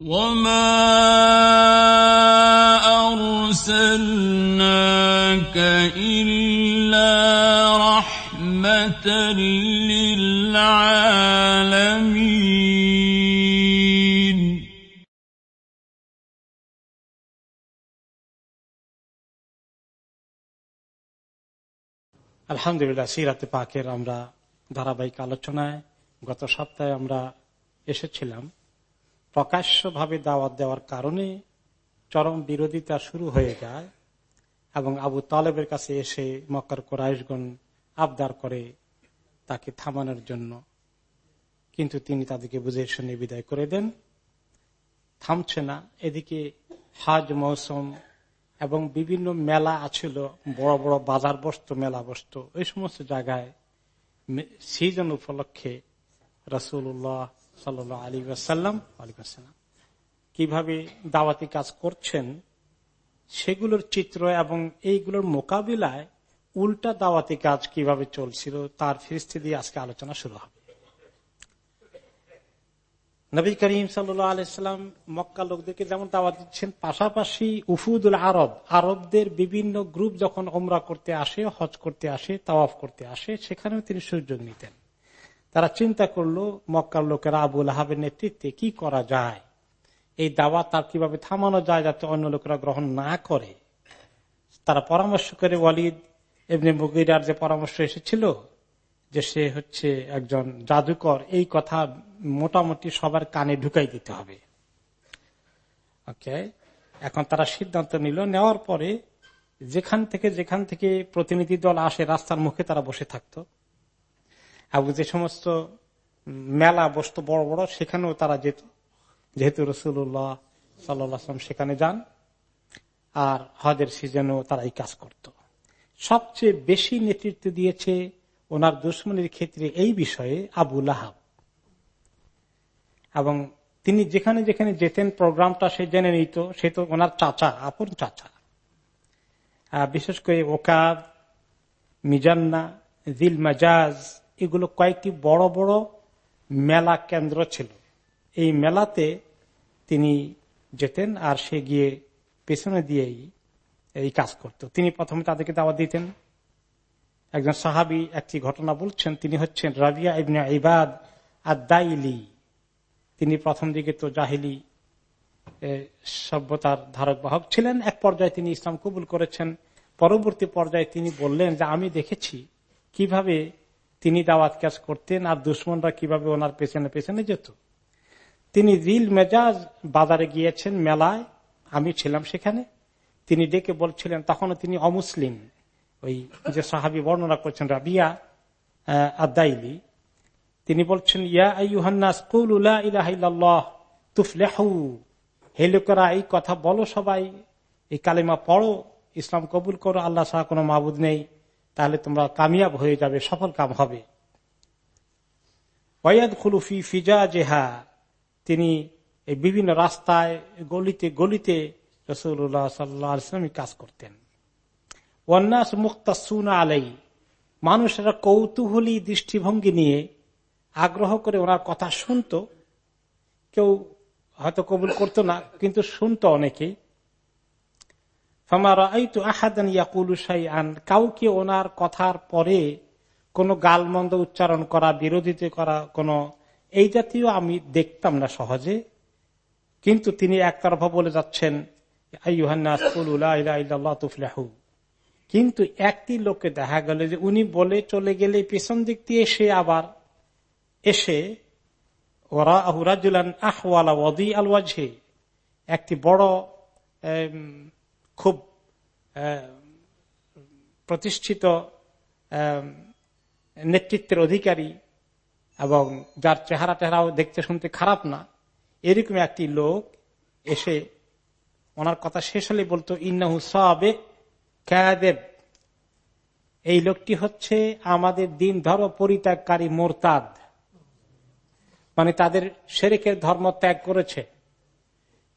وما أرسلناك إلا رحمة للعالمين আলহামদুলিল্লাহ সিরাতে পাকের আমরা ধারাবাহিক আলোচনায় গত সপ্তাহে আমরা এসেছিলাম প্রকাশ্যভাবে দাওয়াত দেওয়ার কারণে চরম বিরোধিতা শুরু হয়ে যায় এবং আবু তালেবের কাছে এসে মক্কার কোরআশগণ আবদার করে তাকে থামানোর জন্য। কিন্তু তিনি তাদেরকে বুঝে শুনে বিদায় করে দেন। থামছে না। এদিকে হাজ মৌসুম এবং বিভিন্ন মেলা আছিল, বড় বড় বাজার বসত, মেলা বসত। এই সমস্ত জায়গায় সিজন উপলক্ষে রসুল্লাহ কীভাবে দাওয়াতি কাজ করছেন, সেগুলোর চিত্র এবং এইগুলোর মোকাবিলায় উল্টা দাওয়াতি কাজ কীভাবে চলছিল, তার ফিরিস্তি দিয়ে আজকে আলোচনা শুরু হবে। নবী করিম সাল্লাম মক্কা লোকদেরকে যেমন দাওয়াত দিচ্ছেন, পাশাপাশি উফুদুল আরব, আরবদের বিভিন্ন গ্রুপ যখন ওমরা করতে আসে, হজ করতে আসে, তাওয়াফ করতে আসে, সেখানেও তিনি সুযোগ নিতেন। তারা চিন্তা করল, মক্কার লোকেরা আবুল আহাবের নেতৃত্বে কি করা যায়? এই দাওয়া তার কীভাবে থামানো যায় যাতে অন্য লোকেরা গ্রহণ না করে? তারা পরামর্শ করে ওয়ালিদ এমনি মুগিরার যে পরামর্শ এসেছিল, যে সে হচ্ছে একজন জাদুকর, এই কথা মোটামুটি সবার কানে ঢুকাই দিতে হবে। ওকে এখন তারা সিদ্ধান্ত নিল, নেওয়ার পরে যেখান থেকে যেখান থেকে প্রতিনিধি দল আসে, রাস্তার মুখে তারা বসে থাকতো। এবং যে সমস্ত মেলা বসতো বড় বড়, সেখানেও তারা যেত। যেহেতু রসুল্লাহ সাল্লাম সেখানে যান, আর হজের সিজনেও তারা এই কাজ করত। সবচেয়ে বেশি নেতৃত্ব দিয়েছে ওনার দুশ্মনের ক্ষেত্রে এই বিষয়ে আবুল আহাব এবং তিনি যেখানে যেখানে যেতেন, প্রোগ্রামটা সে জেনে নিত, সে তো ওনার চাচা, আপন চাচা। বিশেষ করে ওকাদ মিজান্না দিল মাজাজ এগুলো কয়েকটি বড় বড় মেলা কেন্দ্র ছিল। এই মেলাতে তিনি যেতেন আর সে গিয়ে পেছনে দিয়েই এই কাজ করত। তিনি প্রথমে তাদেরকে দাওয়া দিতেন। একজন সাহাবি একটি ঘটনা বলছেন, তিনি হচ্ছেন রাবিয়া ইবনে ইবাদ আদাইলি তিনি প্রথম দিকে তো জাহিলি সভ্যতার ধারক বাহক ছিলেন। এক পর্যায়ে তিনি ইসলাম কবুল করেছেন। পরবর্তী পর্যায়ে তিনি বললেন যে, আমি দেখেছি কীভাবে তিনি দাওয়াত কাজ করতেন, আর দুশ্মনরা কীভাবে ওনার পেছনে পেছনে যেত? তিনি রিল মেজাজ বাজারে গিয়েছেন মেলায়, আমি ছিলাম সেখানে। তিনি ডেকে বলছিলেন, তখনও তিনি অমুসলিম। ওই যে সাহাবি বর্ণনা করছেন, রাবিয়া আদাইলি। তিনি বলছেন, ইয়া হে লোকেরা, এই কথা বলো সবাই, এই কালিমা পড়ো, ইসলাম কবুল করো, আল্লাহ সাহা কোনো মাবুদ নেই। তাহলে তোমরা কামিয়াব হয়ে যাবে, সফল কাম হবে। ওয়াদ খুলুফি ফিজা জেহা তিনি এই বিভিন্ন রাস্তায়, গলিতে গলিতে রসুল্লাহ কাজ করতেন। ওয়ান্নাস মুক্তাসুনা আলাই, মানুষেরা কৌতূহলী দৃষ্টিভঙ্গি নিয়ে আগ্রহ করে ওনার কথা শুনত। কেউ হয়তো কবুল করতো না, কিন্তু শুনতো অনেকেই কাউকে ওনার কথার পরে কোনো গালমন্দ উচ্চারণ করা, বিরোধিতা করা কোন, এই জাতীয় আমি দেখতাম না সহজে। কিন্তু তিনি একতরফা বলে যাচ্ছেন কিন্তু একটি লোককে দেখা গেল যে উনি বলে চলে গেলে পেছন দিক দিয়ে সে আবার এসে ওরা আহুরাজুলান আহওয়ালা আলওয়াজে একটি বড় খুব প্রতিষ্ঠিত নেতৃত্বের অধিকারী এবং যার চেহারা টেহারাও দেখতে শুনতে খারাপ না, এরকম একটি লোক এসে ওনার কথা শেষ হলে বলতো, ইন্নাহু সাবে কাদেব। এই লোকটি হচ্ছে আমাদের দিন ধর্ম পরিত্যাগকারী মোরতাদ। মানে তাদের শেরেকের ধর্ম ত্যাগ করেছে।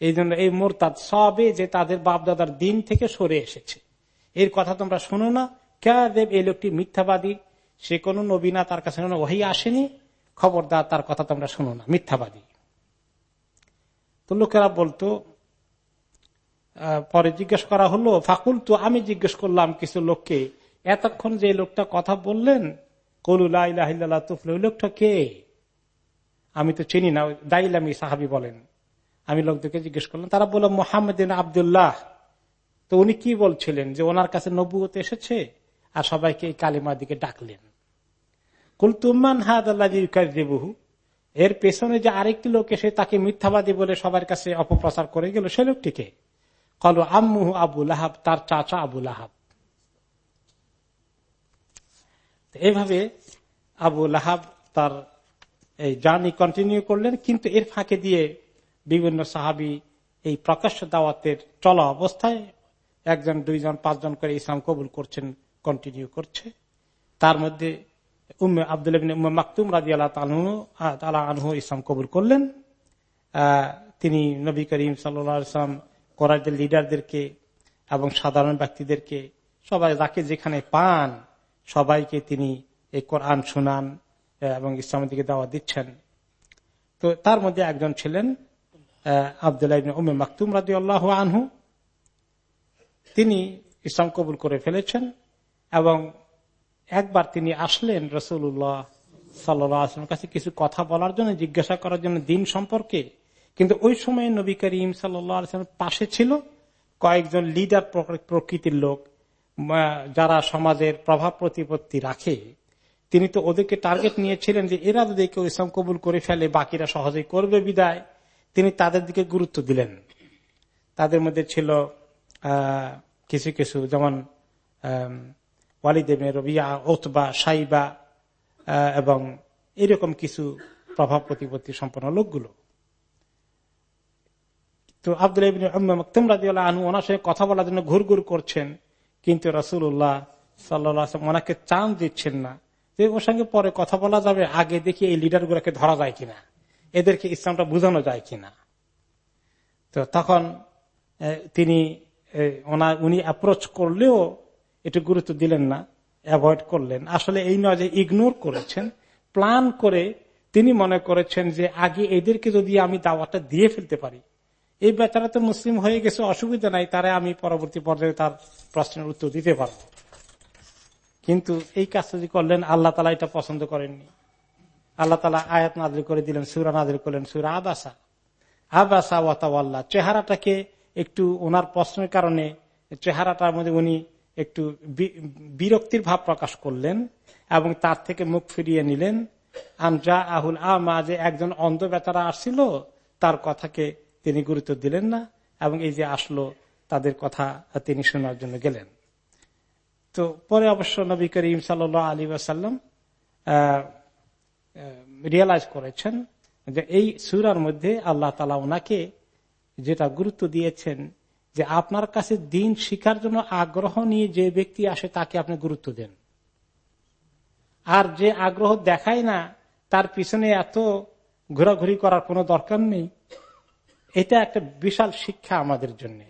এই জন্য এই মোরতাদ সবে যে তাদের বাপদাদার দিন থেকে সরে এসেছে। এর কথা তোমরা শোনো না। দেব এই লোকটি মিথ্যাবাদী। সে কোন নবীনা তার কাছে ওহি আসেনি। খবরদার, তার কথা তোমরা শোনো না। মিথ্যাবাদী। তো লোকেরা বলতো পরে জিজ্ঞেস করা হলো ফাকুল তো আমি জিজ্ঞেস করলাম কিছু লোককে, এতক্ষণ যে লোকটা কথা বললেন কলুল্লাহ তুফল, ওই লোকটা কে? আমি তো চিনি না দাইলামি সাহাবি বলেন। আমি লোকদেরকে জিজ্ঞেস করলাম, তারা বলল, মোহাম্মদ আবদুল্লাহ। তো উনি কি বলছিলেন? যে ওনার কাছে নবুয়তে এসেছে আর সবাইকে এই কালিমার দিকে ডাকলেন। কুলতুমান হাদ আল্লাহ এর পেছনে যে আরেকটি লোক এসে তাকে মিথ্যাবাদী বলে সবার কাছে অপপ্রচার করে গেল, সে লোকটিকে। কলো আম্মু আবুল আহাব তার চাচা আবুল আহাব এইভাবে আবু লাহাব তার এই জার্নি কন্টিনিউ করলেন, কিন্তু এর ফাঁকে দিয়ে বিভিন্ন সাহাবি এই প্রকাশ্য দাওয়াতের চলা অবস্থায় একজন, দুইজন, পাঁচজন করে ইসলাম কবুল করছেন কন্টিনিউ করছে। তার মধ্যে উম্মে আব্দুল উম্মে মাকতুম রাজি আল্লাহ আনহু ইসলাম কবুল করলেন। তিনি নবী করিম সাল্লাম কোরআদের লিডারদেরকে এবং সাধারণ ব্যক্তিদেরকে সবাই যাকে যেখানে পান, সবাইকে তিনি এই কোরআন শুনান এবং ইসলামের দিকে দাওয়া দিচ্ছেন। তো তার মধ্যে একজন ছিলেন আবদুল্লাহ উমে মাকতুম রাজি আল্লাহ আনহু, তিনি ইসলাম কবুল করে ফেলেছেন এবং একবার তিনি আসলেন রসুল্লাহ সাল্লামের কাছে কিছু কথা বলার জন্য, জিজ্ঞাসা করার জন্য দিন সম্পর্কে। কিন্তু ওই সময় নবী করিম সাল্লামের পাশে ছিল কয়েকজন লিডার প্রকৃতির লোক যারা সমাজের প্রভাব প্রতিপত্তি রাখে। তিনি তো ওদেরকে টার্গেট নিয়েছিলেন যে এরা যদি কেউ ইসলাম কবুল করে ফেলে, বাকিরা সহজেই করবে বিদায়। তিনি তাদের দিকে গুরুত্ব দিলেন। তাদের মধ্যে ছিল কিছু কিছু, যেমন ওয়ালিদেবের রবিয়া ওতবা সাইবা এবং এরকম কিছু প্রভাব প্রতিপত্তি সম্পন্ন লোকগুলো। তো আব্দুল আনু ওনার সঙ্গে কথা বলার জন্য ঘুর ঘুর করছেন, কিন্তু রাসুল্লাহ সাল্লাম ওনাকে চান দিচ্ছেন না যে ওর সঙ্গে পরে কথা বলা যাবে, আগে দেখি এই লিডার গুলাকে ধরা যায় কিনা। এদেরকে ইসলামটা বোঝানো যায় কিনা? তো তখন তিনি উনি অ্যাপ্রোচ করলেও একটু গুরুত্ব দিলেন না অ্যাভয়েড করলেন। আসলে এই নয় যে ইগনোর করেছেন প্ল্যান করে তিনি মনে করেছেন যে আগে এদেরকে যদি আমি দাওয়াটা দিয়ে ফেলতে পারি, এই বেচারা তো মুসলিম হয়ে গেছে, অসুবিধা নাই, তারা আমি পরবর্তী পর্যায়ে তার প্রশ্নের উত্তর দিতে পারব। কিন্তু এই কাজটা যদি করলেন, আল্লাহ তালা এটা পছন্দ করেননি। আল্লাহ তালা আয়াত নাজির করে দিলেন, সুরা নাজির করলেন, সুরা আবাসা। আবাসা ওয়াতাওয়াল্লাহ চেহারাটাকে একটু ওনার প্রশ্নের কারণে চেহারাটার মধ্যে উনি একটু বিরক্তির ভাব প্রকাশ করলেন এবং তার থেকে মুখ ফিরিয়ে নিলেন। আমজা আহুল আমা, যে একজন অন্ধ বেচারা আসছিল, তার কথাকে তিনি গুরুত্ব দিলেন না এবং এই যে আসলো, তাদের কথা তিনি শোনার জন্য গেলেন। তো পরে অবশ্য নবী করিম সাল আলী আসাল্লাম রিয়েলাইজ করেছেন যে এই সুরার মধ্যে আল্লাহ তালা ওনাকে যেটা গুরুত্ব দিয়েছেন যে আপনার কাছে দিন শিখার জন্য আগ্রহ নিয়ে যে ব্যক্তি আসে তাকে আপনি গুরুত্ব দেন। আর যে আগ্রহ দেখায় না, তার পিছনে এত ঘোরাঘুরি করার কোনো দরকার নেই। এটা একটা বিশাল শিক্ষা আমাদের জন্য।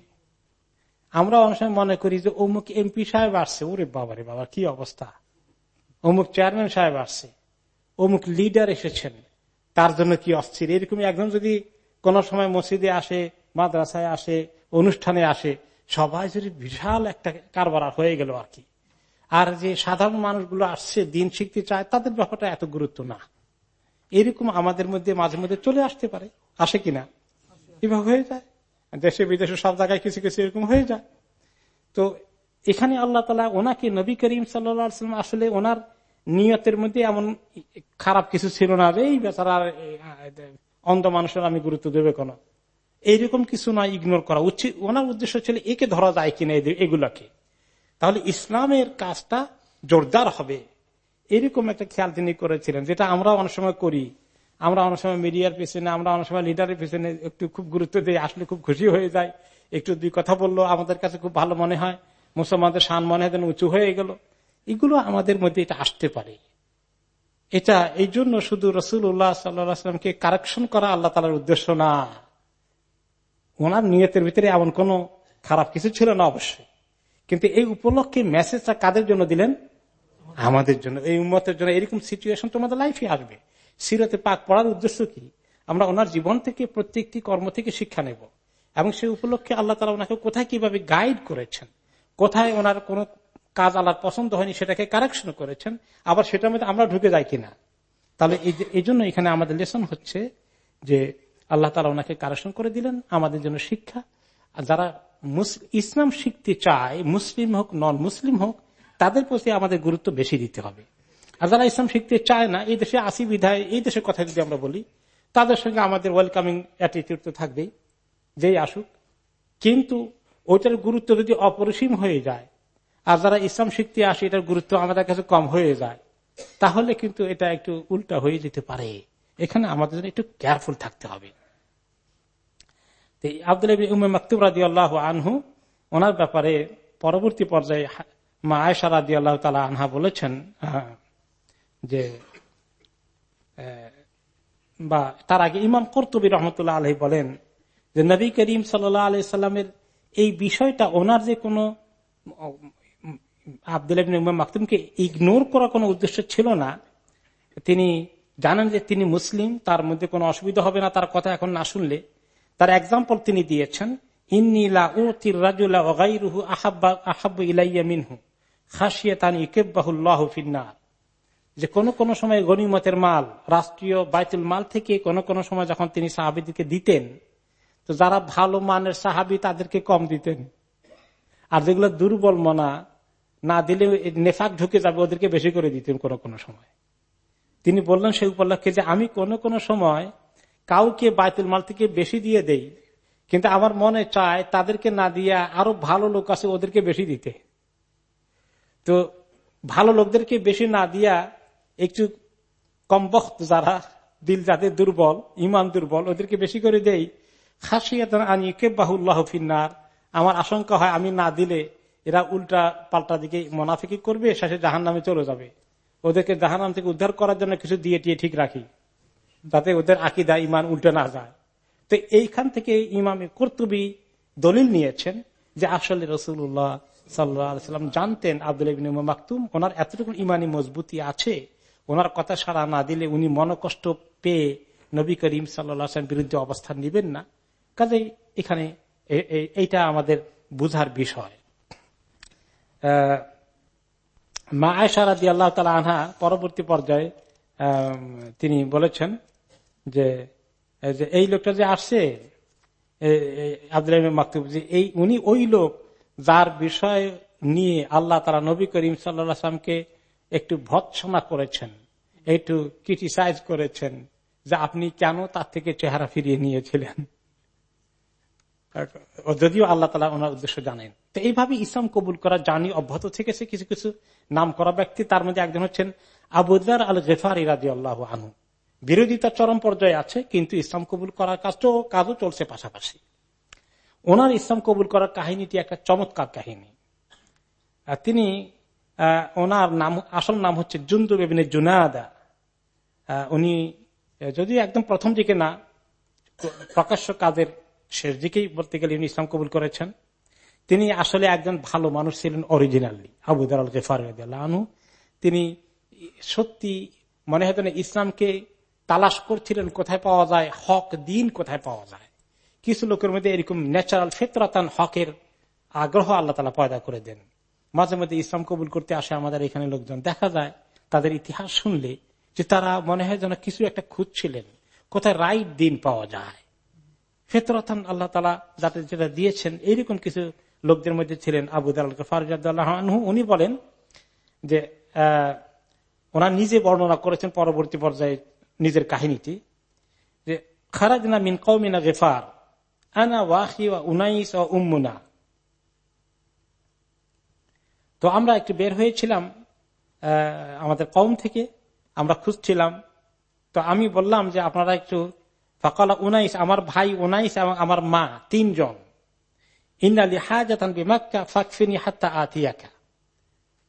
আমরা অনেক সময় মনে করি যে অমুক এমপি সাহেব আসছে, ওরে বাবারে বাবা, কি অবস্থা? অমুক চেয়ারম্যান সাহেব আসছে। অমুক লিডার এসেছেন, তার জন্য কি অস্থির? এরকম একজন যদি কোন সময় মসজিদে আসে, মাদ্রাসায় আসে, অনুষ্ঠানে আসে, সবাই যদি বিশাল একটা কারবার হয়ে গেল আর কি। আর যে সাধারণ মানুষগুলো আসছে, দিন শিখতে চায়, তাদের ব্যাপারটা এত গুরুত্ব না। এরকম আমাদের মধ্যে মাঝে মধ্যে চলে আসতে পারে। আসে কিনা এভাবে হয়ে যায়। দেশে বিদেশে সব জায়গায় কিছু কিছু এরকম হয়ে যায়। তো এখানে আল্লাহ তালা ওনাকে নবী করিম সাল্লাম আসলে ওনার নিয়তের মধ্যে এমন খারাপ কিছু ছিল না এই বেচারা অন্ধ মানুষের আমি গুরুত্ব দেবে কোনো? এইরকম কিছু নয় ইগনোর করা উচিত। ওনার উদ্দেশ্য ছিল, একে ধরা যায় কিনা এগুলাকে? তাহলে ইসলামের কাজটা জোরদার হবে। এরকম একটা খেয়াল তিনি করেছিলেন, যেটা আমরা অনেক সময় করি। আমরা অনেক সময় মিডিয়ার পেছনে, আমরা অনেক সময় লিডারের পেছনে একটু খুব গুরুত্ব দিই আসলে খুব খুশি হয়ে যায় একটু দুই কথা বলল, আমাদের কাছে খুব ভালো মনে হয়। মুসলমানদের সান মনে হয় উঁচু হয়ে গেল। এগুলো আমাদের মধ্যে এটা আসতে পারে। এটা এই জন্য শুধু রসুল উল্লাহ সাল্লামকে কারেকশন করা আল্লাহ তালার উদ্দেশ্য না। ওনার নিয়তের ভিতরে এমন কোন খারাপ কিছু ছিল না অবশ্যই। কিন্তু এই উপলক্ষে মেসেজটা কাদের জন্য দিলেন? আমাদের জন্য। এই উন্মতের জন্য এরকম সিচুয়েশন তোমাদের লাইফে আসবে। সিরতে পাক পড়ার উদ্দেশ্য কি? আমরা ওনার জীবন থেকে প্রত্যেকটি কর্ম থেকে শিক্ষা নেব। এবং সে উপলক্ষে আল্লাহ তালা ওনাকে কোথায় কীভাবে গাইড করেছেন? কোথায় ওনার কোন কাজ আল্লাহর পছন্দ হয়নি, সেটাকে কারেকশন করেছেন, আবার সেটার মধ্যে আমরা ঢুকে যাই কিনা? তাহলে এই জন্য এখানে আমাদের লেসন হচ্ছে যে আল্লাহ তালা ওনাকে কারেকশন করে দিলেন, আমাদের জন্য শিক্ষা। আর যারা ইসলাম শিখতে চায়, মুসলিম হোক নন মুসলিম হোক, তাদের প্রতি আমাদের গুরুত্ব বেশি দিতে হবে। আর যারা ইসলাম শিখতে চায় না, এই দেশে আসি বিধায়, এই দেশের কথা যদি আমরা বলি, তাদের সঙ্গে আমাদের ওয়েলকামিং অ্যাটিটিউড তো থাকবেই, যেই আসুক। কিন্তু ওইটার গুরুত্ব যদি অপরিসীম হয়ে যায় আর যারা ইসলাম শিখতে আসে, এটার গুরুত্ব আমাদের কাছে কম হয়ে যায়। তাহলে কিন্তু এটা একটু উল্টা হয়ে যেতে পারে। এখানে আমাদের একটু কেয়ারফুল থাকতে হবে। আব্দুল মাকতুব রাজি আল্লাহ আনহু, ওনার ব্যাপারে পরবর্তী পর্যায়ে মা আয়সা রাজি আল্লাহ তালা আনহা বলেছেন যে বা তার আগে ইমাম কর্তবী রহমতুল্লাহ আলহী বলেন যে, নবী করিম সাল্লাহ আলি এই বিষয়টা ওনার যে কোনো আব্দুল মাকতুমকে ইগনোর করা কোনো উদ্দেশ্য ছিল না। তিনি জানেন যে তিনি মুসলিম, তার মধ্যে কোনো অসুবিধা হবে না, তার কথা এখন না শুনলে। তার এক্সাম্পল তিনি দিয়েছেন যে কোন কোন সময় গণিমতের মাল, রাষ্ট্রীয় বাইতুল মাল থেকে কোন কোন সময় যখন তিনি সাহাবিদিকে দিতেন, তো যারা ভালো মানের সাহাবি তাদেরকে কম দিতেন। আর যেগুলো দুর্বল মনা না দিলে নেফাক ঢুকে যাবে, ওদেরকে বেশি করে দিতেন কোন কোন সময়। তিনি বললেন সেই উপলক্ষে যে আমি কোন কোন সময় কাউকে বাইতুল মাল থেকে বেশি দিয়ে দেই, কিন্তু আমার মনে চায় তাদেরকে না দিয়া আরও ভালো লোক আছে, ওদেরকে বেশি দিতে। তো ভালো লোকদেরকে বেশি না দিয়া একটু কমবক্ত যারা দিল যাদের দুর্বল, ইমান দুর্বল, ওদেরকে বেশি করে দেই। খাসিয়াত আনি কে বাহুল্লাহ ফিন্নার। আমার আশঙ্কা হয় আমি না দিলে এরা উল্টা পাল্টা দিকে মোনাফিকি করবে, শেষে জাহান নামে চলে যাবে। ওদেরকে জাহান নাম থেকে উদ্ধার করার জন্য কিছু দিয়ে টিয়ে ঠিক রাখি, যাতে ওদের আকিদা ইমান উল্টে না যায়। তো এইখান থেকে ইমামে কর্তুবী দলিল নিয়েছেন যে আসলে রসুল্লাহ সাল্লাম জানতেন আব্দুল মাকতুম ওনার এতটুকু ইমানি মজবুতি আছে, ওনার কথা সারা না দিলে উনি মনকষ্ট পেয়ে নবী করিম সাল্লাম বিরুদ্ধে অবস্থান নিবেন না। কাজেই এখানে এইটা আমাদের বুঝার বিষয়। মা আয়সারা দি আল্লাহ তালা আনহা পরবর্তী পর্যায়ে তিনি বলেছেন যে এই লোকটা যে আসছে আব্দুল মাকতুব, যে এই, উনি ওই লোক যার বিষয় নিয়ে আল্লাহ তারা নবী করিম সাল্লামকে একটু ভৎসনা করেছেন, একটু ক্রিটিসাইজ করেছেন যে আপনি কেন তার থেকে চেহারা ফিরিয়ে নিয়েছিলেন। যদিও আল্লাহ তালা ওনার উদ্দেশ্য জানেন। তো এইভাবে ইসলাম কবুল করা, জানি অব্যাহত থেকেছে কিছু কিছু নাম করা ব্যক্তি, তার মধ্যে একজন হচ্ছেন আবুদার আল গেফার ইরাদি আল্লাহ আনু বিরোধিতা চরম পর্যায়ে আছে, কিন্তু ইসলাম কবুল করার কাজও কাজও চলছে পাশাপাশি। ওনার ইসলাম কবুল করার কাহিনীটি একটা চমৎকার কাহিনী। তিনি ওনার নাম, আসল নাম হচ্ছে জুন্দু বেবিনে জুনাদা। উনি, যদি একদম প্রথম দিকে না প্রকাশ্য কাজের শেষ দিকেই বলতে গেলে উনি ইসলাম কবুল করেছেন। তিনি আসলে একজন ভালো মানুষ ছিলেন অরিজিনালি আবুদার আল গেফার আনু তিনি সত্যি মনে হয় ইসলামকে তালাশ করছিলেন কোথায় পাওয়া যায়, হক দিন কোথায় পাওয়া যায়। কিছু লোকের মধ্যে এরকম ন্যাচারাল ফেতরাতান হকের আগ্রহ আল্লাহ তালা পয়দা করে দেন। মাঝে মধ্যে ইসলাম কবুল করতে আসে আমাদের এখানে লোকজন। দেখা যায় তাদের ইতিহাস শুনলে যে তারা মনে হয় যেন কিছু একটা খুঁজছিলেন। কোথায় রাইট দিন পাওয়া যায়। ফেতরাতান আল্লাহ তালা যাতে যেটা দিয়েছেন, এইরকম কিছু লোকদের মধ্যে ছিলেন আবু ফারজাদ উনি বলেন যে ওনার নিজে বর্ণনা করেছেন পরবর্তী পর্যায়ে নিজের কাহিনীটি, যে, খারাজনা মিন কৌমিনা গেফার, আনা ওয়াহি উনাইস ও উম্মুনা। তো আমরা একটু বের হয়েছিলাম আমাদের কম থেকে, আমরা খুঁজছিলাম। তো আমি বললাম যে, আপনারা একটু ফকালা উনাইস আমার ভাই উনাইস এবং আমার মা তিনজন। ইন্দালি হাজাতান বিমাক্কা ফাকফিনি হাত্তা আতিয়াকা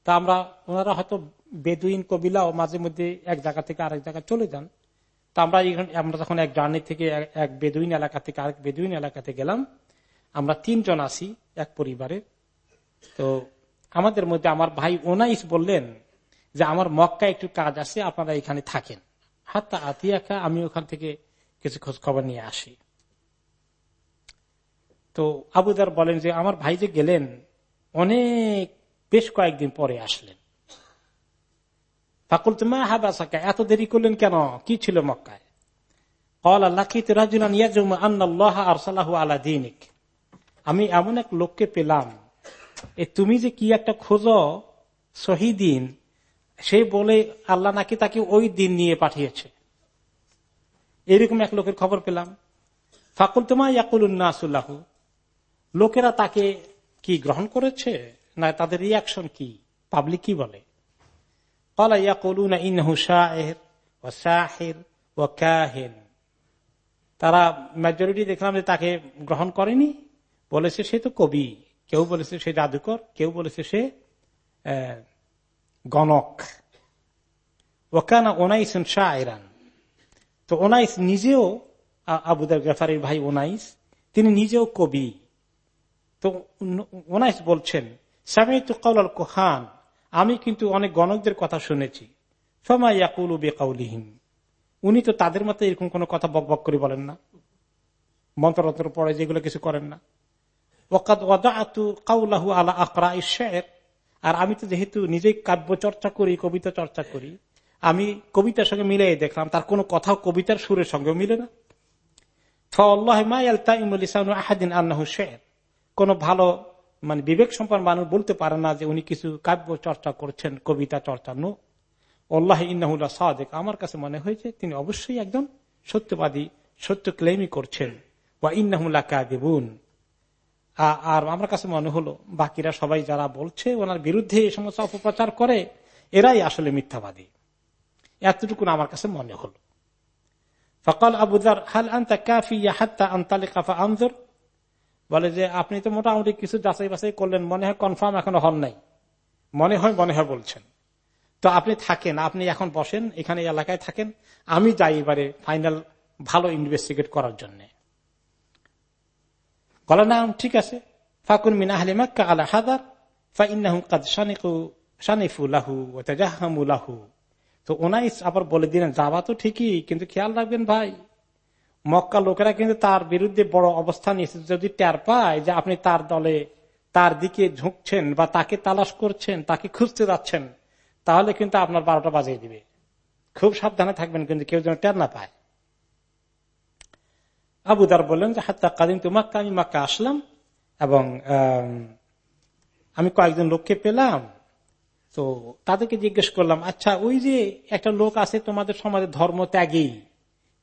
তা আমরা, ওনারা হয়তো বেদুইন কবিলা ও মাঝে মধ্যে এক জায়গা থেকে আরেক জায়গায় চলে যান। তো আমরা আমরা যখন এক জার্নি থেকে এক বেদুইন এলাকা থেকে আরেক বেদুইন এলাকাতে গেলাম, আমরা তিনজন আছি এক পরিবারে। তো আমাদের মধ্যে আমার ভাই ওনাইস বললেন যে, আমার মক্কা একটু কাজ আছে, আপনারা এখানে থাকেন। হাত্তা আতিয়াকা, আমি ওখান থেকে কিছু খোঁজ খবর নিয়ে আসি। তো আবুদার বলেন যে, আমার ভাই যে গেলেন, অনেক, বেশ কয়েকদিন পরে আসলেন। ফাকুল তোমা হাবাসাকা এত দেরি করলেন কেন? কি ছিল মক্কায়? আমি এমন এক লোককে পেলাম তুমি যে কি একটা খোঁজ শহীদিন সে বলে আল্লাহ নাকি তাকে ওই দিন নিয়ে পাঠিয়েছে। এরকম এক লোকের খবর পেলাম। ফাকুল তোমা ইয়াকুল উন্নাসুল্লাহ লোকেরা তাকে কি গ্রহণ করেছে? না তাদের রিয়াকশন কি? পাবলিক কি বলে। ও তারা মেজরিটি দেখলাম যে তাকে গ্রহণ করেনি। বলেছে সে তো কবি। কেউ বলেছে সে জাদুকর, কেউ বলেছে সে গণক। ওকানা ওনাইসন শাহ ইরান তো ওনাইস নিজেও আবুদার গেফারির ভাই ওনাইস, তিনি নিজেও কবি। তো ওনাইস বলছেন স্বামী তো কৌলাল কোহান আমি কিন্তু অনেক গণকদের কথা শুনেছি। উনি তো তাদের মতো এরকম কোন কথা বক বক করে বলেন না। মন্ত্রতন্ত্র পড়ে যেগুলো কিছু করেন না। আলা আকরা আর আমি তো যেহেতু নিজেই কাব্য চর্চা করি, কবিতা চর্চা করি আমি কবিতার সঙ্গে মিলাই দেখলাম, তার কোনো কথাও কবিতার সুরের সঙ্গে মিলে না। কোন ভালো মানে বিবেক সম্পন্ন মানুষ বলতে পারে না যে উনি কিছু কাব্য চর্চা করছেন, কবিতা চর্চা। নো। আল্লাহ ইন্নাহুল্লাহ সাদেক আমার কাছে মনে হয়েছে তিনি অবশ্যই একজন সত্যবাদী, সত্য ক্লেমই করছেন। বা ইন্নাহুল্লাহ কাদেবুন আর আমার কাছে মনে হলো, বাকিরা সবাই যারা বলছে, ওনার বিরুদ্ধে এই সমস্ত অপপ্রচার করে, এরাই আসলে মিথ্যাবাদী। এতটুকু আমার কাছে মনে হলো। ফকাল আবুদার হাল আন্তা কাফি হাত্তা আন্তালে কাফা আমজর বলে যে, আপনি তো মোটামুটি কিছু যাচাই বাছাই করলেন, মনে হয় কনফার্ম এখনও হন নাই। মনে হয় মনে হয় বলছেন। তো আপনি থাকেন, আপনি এখন বসেন, এখানে এলাকায় থাকেন। আমি যাই এবারে ফাইনাল ভালো ইনভেস্টিগেট করার জন্য। বলে, না, ঠিক আছে। ফাকুন মিনা আহলে মাক্কা আলা হাদার ফাইনাহু কাদ শানিফু লাহু লাহু। তো ওনাইস আবার বলে দিলেন যাবা তো ঠিকই, কিন্তু খেয়াল রাখবেন ভাই, মক্কা লোকেরা কিন্তু তার বিরুদ্ধে বড় অবস্থান নিয়েছে। যদি টের পায় যে আপনি তার দলে, তার দিকে ঝুঁকছেন বা তাকে তালাশ করছেন, তাকে খুঁজতে যাচ্ছেন, তাহলে কিন্তু আপনার বারোটা বাজিয়ে দিবে। খুব সাবধানে থাকবেন কিন্তু কেউ যেন টের না পায়। আবুদার বললেন যে, হাত্তা কাদিন তো মাক্কা, আমি মাক্কা আসলাম এবং আমি কয়েকজন লোককে পেলাম তো তাদেরকে জিজ্ঞেস করলাম আচ্ছা ওই যে একটা লোক আছে তোমাদের সমাজে ধর্ম ত্যাগী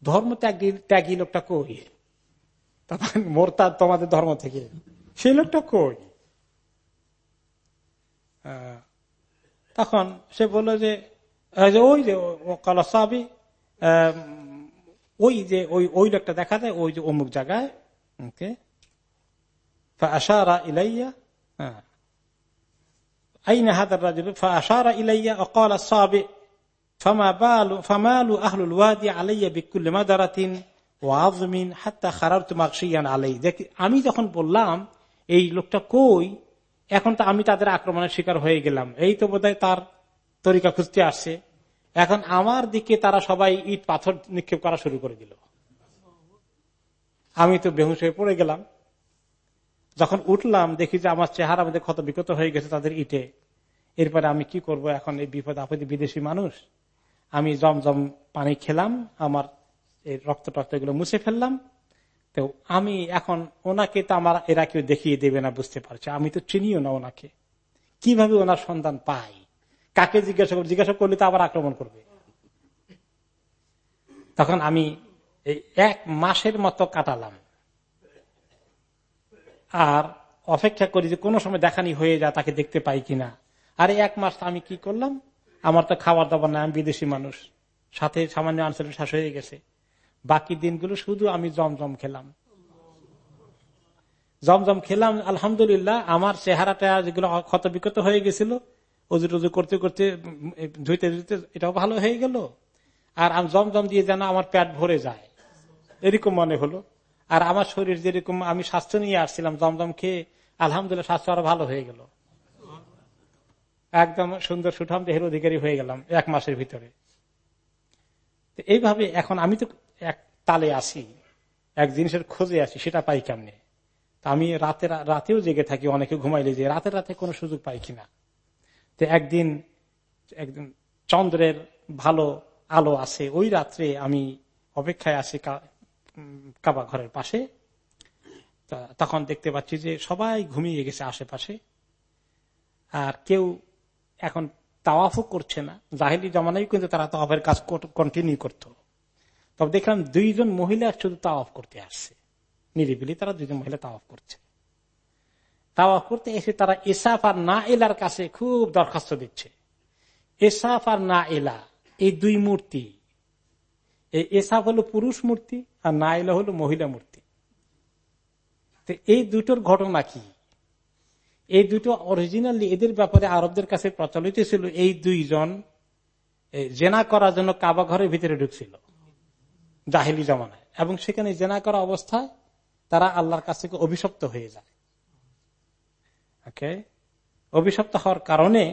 ধর্ম ত্যাগী ত্যাগী লোকটা কই? তখন মোরতা তোমাদের ধর্ম থেকে, সেই লোকটা কই? তখন সে বলল যে ওই যে কলসাবি ওই যে, ওই ওই লোকটা দেখা যায়, ওই যে অমুক জায়গায়, ওকে আশারা ইলাইয়া হ্যাঁ রাজুল ইলাইয়া অকল সাবে আলাইয়া শিয়ান আলাই আমি যখন বললাম, এই লোকটা কই? এখন তো আমি তাদের আক্রমণের শিকার হয়ে গেলাম। এই তো বোধহয় তার তরিকা খুঁজতে আসছে। এখন আমার দিকে তারা সবাই ইট পাথর নিক্ষেপ করা শুরু করে দিল। আমি তো বেহুশ হয়ে পড়ে গেলাম। যখন উঠলাম, দেখি যে আমার চেহারা আমাদের ক্ষত বিকত হয়ে গেছে তাদের ইটে। এরপরে আমি কি করব এখন এই বিপদ, আপদে বিদেশি মানুষ? আমি জমজম পানি খেলাম, আমার এই রক্ত টক্ত এগুলো মুছে ফেললাম। তো আমি এখন ওনাকে তো আমার, এরা কেউ দেখিয়ে দেবে না, বুঝতে পারছে। আমি তো চিনিও না ওনাকে। কীভাবে ওনার সন্ধান পাই? কাকে জিজ্ঞাসা করব? জিজ্ঞাসা করলে তো আবার আক্রমণ করবে। তখন আমি এই এক মাসের মতো কাটালাম। আর অপেক্ষা করি যে কোনো সময় দেখানি হয়ে যায় তাকে দেখতে পাই কিনা। আরে এক মাস আমি কি করলাম? আমার তো খাবার দাবার নাই, আমি বিদেশি মানুষ। সাথে সামান্য আনসারের শ্বাস হয়ে গেছে। বাকি দিনগুলো শুধু আমি জমজম খেলাম। জমজম খেলাম, আলহামদুলিল্লাহ, আমার চেহারাটা যেগুলো ক্ষত বিক্ষত হয়ে গেছিল অজু টজু করতে করতে, ধুইতে ধুইতে এটাও ভালো হয়ে গেল। আর আমি জমজম দিয়ে যেন আমার পেট ভরে যায়। এরকম মনে হলো। আর আমার শরীর যেরকম আমি স্বাস্থ্য নিয়ে আসছিলাম, দমদম খেয়ে আলহামদুলিল্লাহ স্বাস্থ্য আরও ভালো হয়ে গেল। একদম সুন্দর সুঠাম দেহের অধিকারী হয়ে গেলাম এক মাসের ভিতরে। এইভাবে এখন আমি তো এক তালে আসি, এক জিনিসের খোঁজে আসি, সেটা পাই কেমনে? আমি রাতে রাতেও জেগে থাকি, অনেকে ঘুমাইলে যে রাতে রাতে কোনো সুযোগ পাই কিনা। তো একদিন একদিন চন্দ্রের ভালো আলো আছে ওই রাত্রে আমি অপেক্ষায় আছি কাবা ঘরের পাশে। তখন দেখতে পাচ্ছি যে সবাই ঘুমিয়ে গেছে আশেপাশে। আর কেউ এখন তাওয়াফও করছে না। জাহেলি জমানাই কিন্তু তারা তাওয়াফের কাজ কন্টিনিউ করত। তবে দেখলাম দুইজন মহিলা শুধু তাওয়াফ করতে আসছে। নিরিবিলি তারা দুইজন মহিলা তাওয়াফ করছে। তাওয়াফ করতে এসে তারা এসাফ আর না এলার কাছে খুব দরখাস্ত দিচ্ছে। এসাফ আর না এলা এই দুই মূর্তি। এই এসাফ হলো পুরুষ মূর্তি আর না এলা হলো মহিলা মূর্তি। এই দুটোর ঘটনা কি? এই দুটো অরিজিনালি এদের ব্যাপারে আরবদের কাছে প্রচলিত ছিল, এই দুইজন জেনা করার জন্য কাবা ঘরের ভিতরে ঢুকছিল, জাহিলি জমানায়। এবং সেখানে জেনা করা অবস্থায় তারা আল্লাহর কাছ থেকে অভিশপ্ত হয়ে যায়। অভিশপ্ত হওয়ার কারণে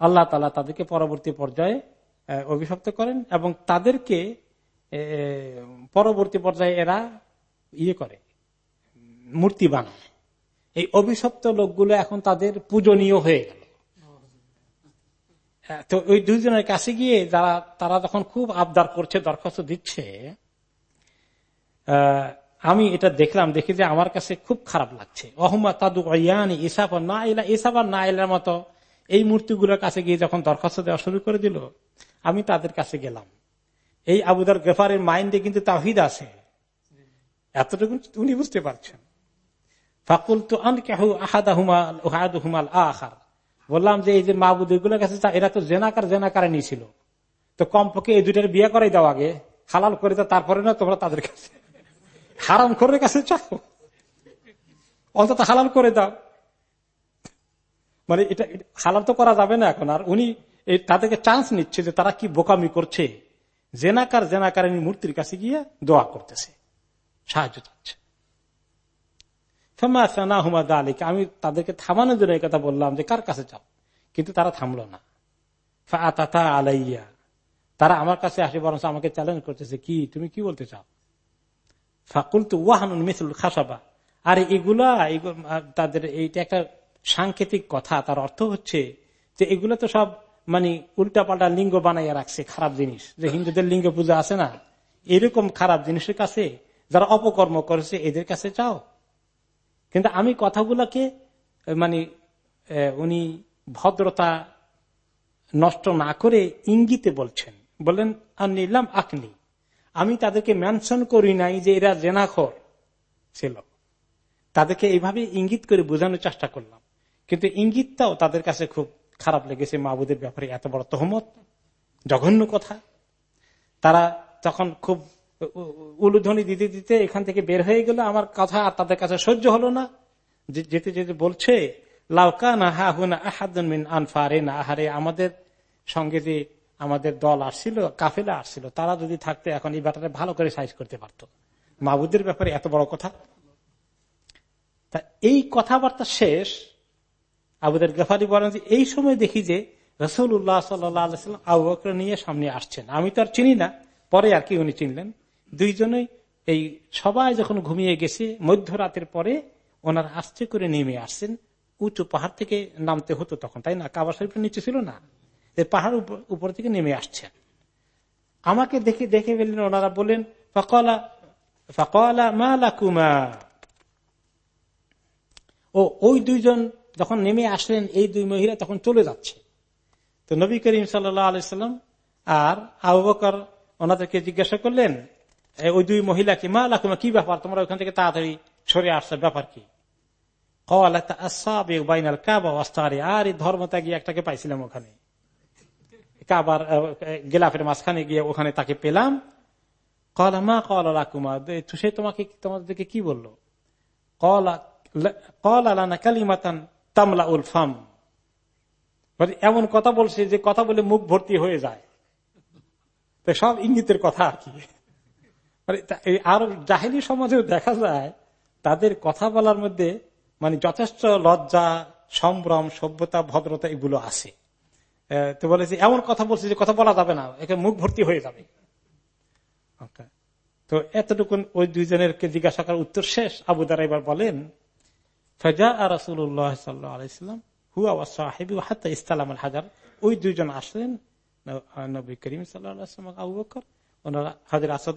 আল্লাহ তালা তাদেরকে পরবর্তী পর্যায়ে অভিশপ্ত করেন এবং তাদেরকে পরবর্তী পর্যায়ে এরা ইয়ে করে, মূর্তি বানায়। এই অভিশপ্ত লোকগুলো এখন তাদের পূজনীয় হয়ে গেল। তো ওই দুইজনের কাছে গিয়ে যারা, তারা যখন খুব আবদার করছে, দরখাস্ত দিচ্ছে আমি এটা দেখলাম, দেখি যে আমার কাছে খুব খারাপ লাগছে। অহমা তাদু ইয়ানি ইসাফ না এলা ইসাফ আর না এলার মতো এই মূর্তিগুলোর কাছে গিয়ে যখন দরখাস্ত দেওয়া শুরু করে দিল, আমি তাদের কাছে গেলাম। এই আবুদার গেফারের মাইন্ডে কিন্তু তাহিদ আছে। এতটুকু উনি বুঝতে পারছেন। ফাকুল তো হুমাল আখার। বললাম যে এই যে মাহবুদুর কাছে এরা তো জেনাকার জেনাকারে নিয়েছিল তো কমপক্ষে এই দুইটার বিয়ে করাই দাও আগে। হালাল করে দাও, তারপরে না তোমরা তাদের কাছে। হারাম করে কাছে চাও। অন্তত হালাল করে দাও। মানে এটা হালাল তো করা যাবে না এখন। আর উনি তাদেরকে চান্স নিচ্ছে যে তারা কি বোকামি করছে। জেনাকার জেনাকারিনী মূর্তির কাছে গিয়ে দোয়া করতেছে। সাহায্য চাচ্ছে। আমি তাদেরকে থামানোর জন্য কথা বললাম যে, কার কাছে যাও? কিন্তু তারা থামলো না। আলাইয়া, তারা আমার কাছে আসে বরং আমাকে চ্যালেঞ্জ করতেছে, কি, তুমি কি বলতে চাও? ফাকুল তো ওয়াহানুন মিসুল খাসাবা, আর এগুলা তাদের এইটা একটা সাংকেতিক কথা, তার অর্থ হচ্ছে যে, এগুলো তো সব মানে উল্টাপাল্টা লিঙ্গ বানাইয়া রাখছে, খারাপ জিনিস। যে হিন্দুদের লিঙ্গ পূজা আছে না, এরকম খারাপ জিনিসের কাছে যারা অপকর্ম করেছে, এদের কাছে চাও কিন্তু আমি কথাগুলোকে মানে উনি ভদ্রতা নষ্ট না করে ইঙ্গিতে বলছেন। বলেন আর নিলাম আকনি। আমি তাদেরকে মেনশন করি নাই যে এরা জেনাখর ছিল। তাদেরকে এইভাবে ইঙ্গিত করে বোঝানোর চেষ্টা করলাম। কিন্তু ইঙ্গিতটাও তাদের কাছে খুব খারাপ লেগেছে মাহবুদের ব্যাপারে এত বড় তহমত, জঘন্য কথা। তারা তখন খুব উলুধ্বনি দিতে দিতে এখান থেকে বের হয়ে গেল, আমার কথা আর তাদের কাছে সহ্য হলো না। যেতে যেতে বলছে আমাদের সঙ্গে যে আমাদের দল আসছিল, কাফেলা আসছিল, তারা যদি থাকতে, এখন এই ব্যাপারে ভালো করে সাইজ করতে পারত। মাহবুদের ব্যাপারে এত বড় কথা। তা এই কথাবার্তা শেষ আবুদের গেফারি বলেন যে, এই সময় দেখি যে রসুল উল্লাহ সাল্লাম আবু বকর নিয়ে সামনে আসছেন। আমি তো আর চিনি না। পরে আর কি উনি চিনলেন। দুইজনেই এই সবাই যখন ঘুমিয়ে গেছে, মধ্যরাতের পরে ওনার আস্তে করে নেমে আসছেন। উঁচু পাহাড় থেকে নামতে হতো তখন, তাই না? কাবা শরীফের নিচে ছিল না? পাহাড় উপর থেকে নেমে আসছেন। আমাকে দেখে দেখে ফেললেন, ওনারা বললেন, ফকলা ফকলা মালাকুমা ও, ওই দুইজন যখন নেমে আসলেন এই দুই মহিলা, তখন চলে যাচ্ছে। তো নবী করিম সাল্লাম আর আবু ওনাদেরকে জিজ্ঞাসা করলেন ওই দুই মহিলাকে মা লাকুমা, কি ব্যাপার? তোমরা ওইখান থেকে তাড়াতাড়ি সরে আসছে, ব্যাপার কি? আর একটাকে পাইছিলাম ওখানে। গেলাফের মাঝখানে গিয়ে ওখানে তাকে পেলাম। মা তোমাকে, তোমাদেরকে কি বলল? কলা কলা কালিমাতান তামলা উল ফাম এমন কথা বলছে যে কথা বলে মুখ ভর্তি হয়ে যায়। সব ইঙ্গিতের কথা আর কি। আর জাহেলি সমাজেও দেখা যায়, তাদের কথা বলার মধ্যে মানে যথেষ্ট লজ্জা, সম্ভ্রম, সভ্যতা, ভদ্রতা এগুলো আছে। তো বলে যে এমন কথা বলছে যে কথা বলা যাবে না, একে মুখ ভর্তি হয়ে যাবে। তো এতটুকুন ওই দুইজনের জিজ্ঞাসা করার উত্তর শেষ। আবু দারা এবার বলেন ওই দুইজন আসলেন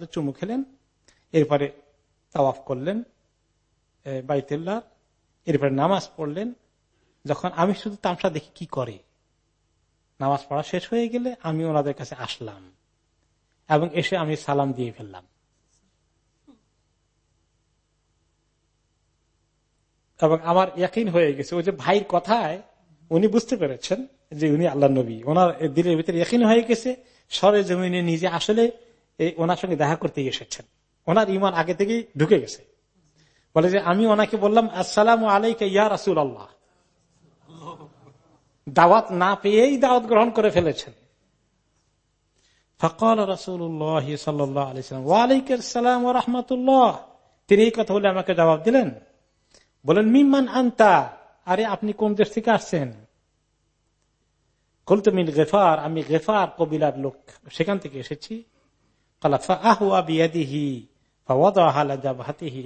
চুমু খেলেন। এরপরে তাওয়াফ করলেন বাইতুল্লাহ। এরপরে নামাজ পড়লেন। যখন আমি শুধু তামসা দেখি কি করে? নামাজ পড়া শেষ হয়ে গেলে আমি ওনাদের কাছে আসলাম এবং এসে আমি সালাম দিয়ে ফেললাম। এবং আমার ইয়াকিন হয়ে গেছে। ওই যে ভাইয়ের কথায় উনি বুঝতে পেরেছেন যে উনি আল্লাহ নবী। ওনার দিনের ভিতরে ইয়াকিন হয়ে গেছে, সরে জমিনে নিজে আসলে এই ওনার সঙ্গে দেখা করতে এসেছেন। ওনার ইমান আগে থেকেই ঢুকে গেছে। বলে যে, আমি ওনাকে বললাম, আসসালাম আলাইকে ইয়া রাসুল আল্লাহ দাওয়াত না পেয়েই দাওয়াত গ্রহণ করে ফেলেছেন। ফকল রসুল্লাহ সাল্লাম, ওয়ালাইকাম রহমতুল্লাহ। তিনি এই কথা বলে আমাকে জবাব দিলেন বলেন মিমান আন্তা? আরে, আপনি কোন দেশ থেকে আসছেন? কলতমিল গেফার, আমি গেফার কবিলার লোক সেখান থেকে এসেছি।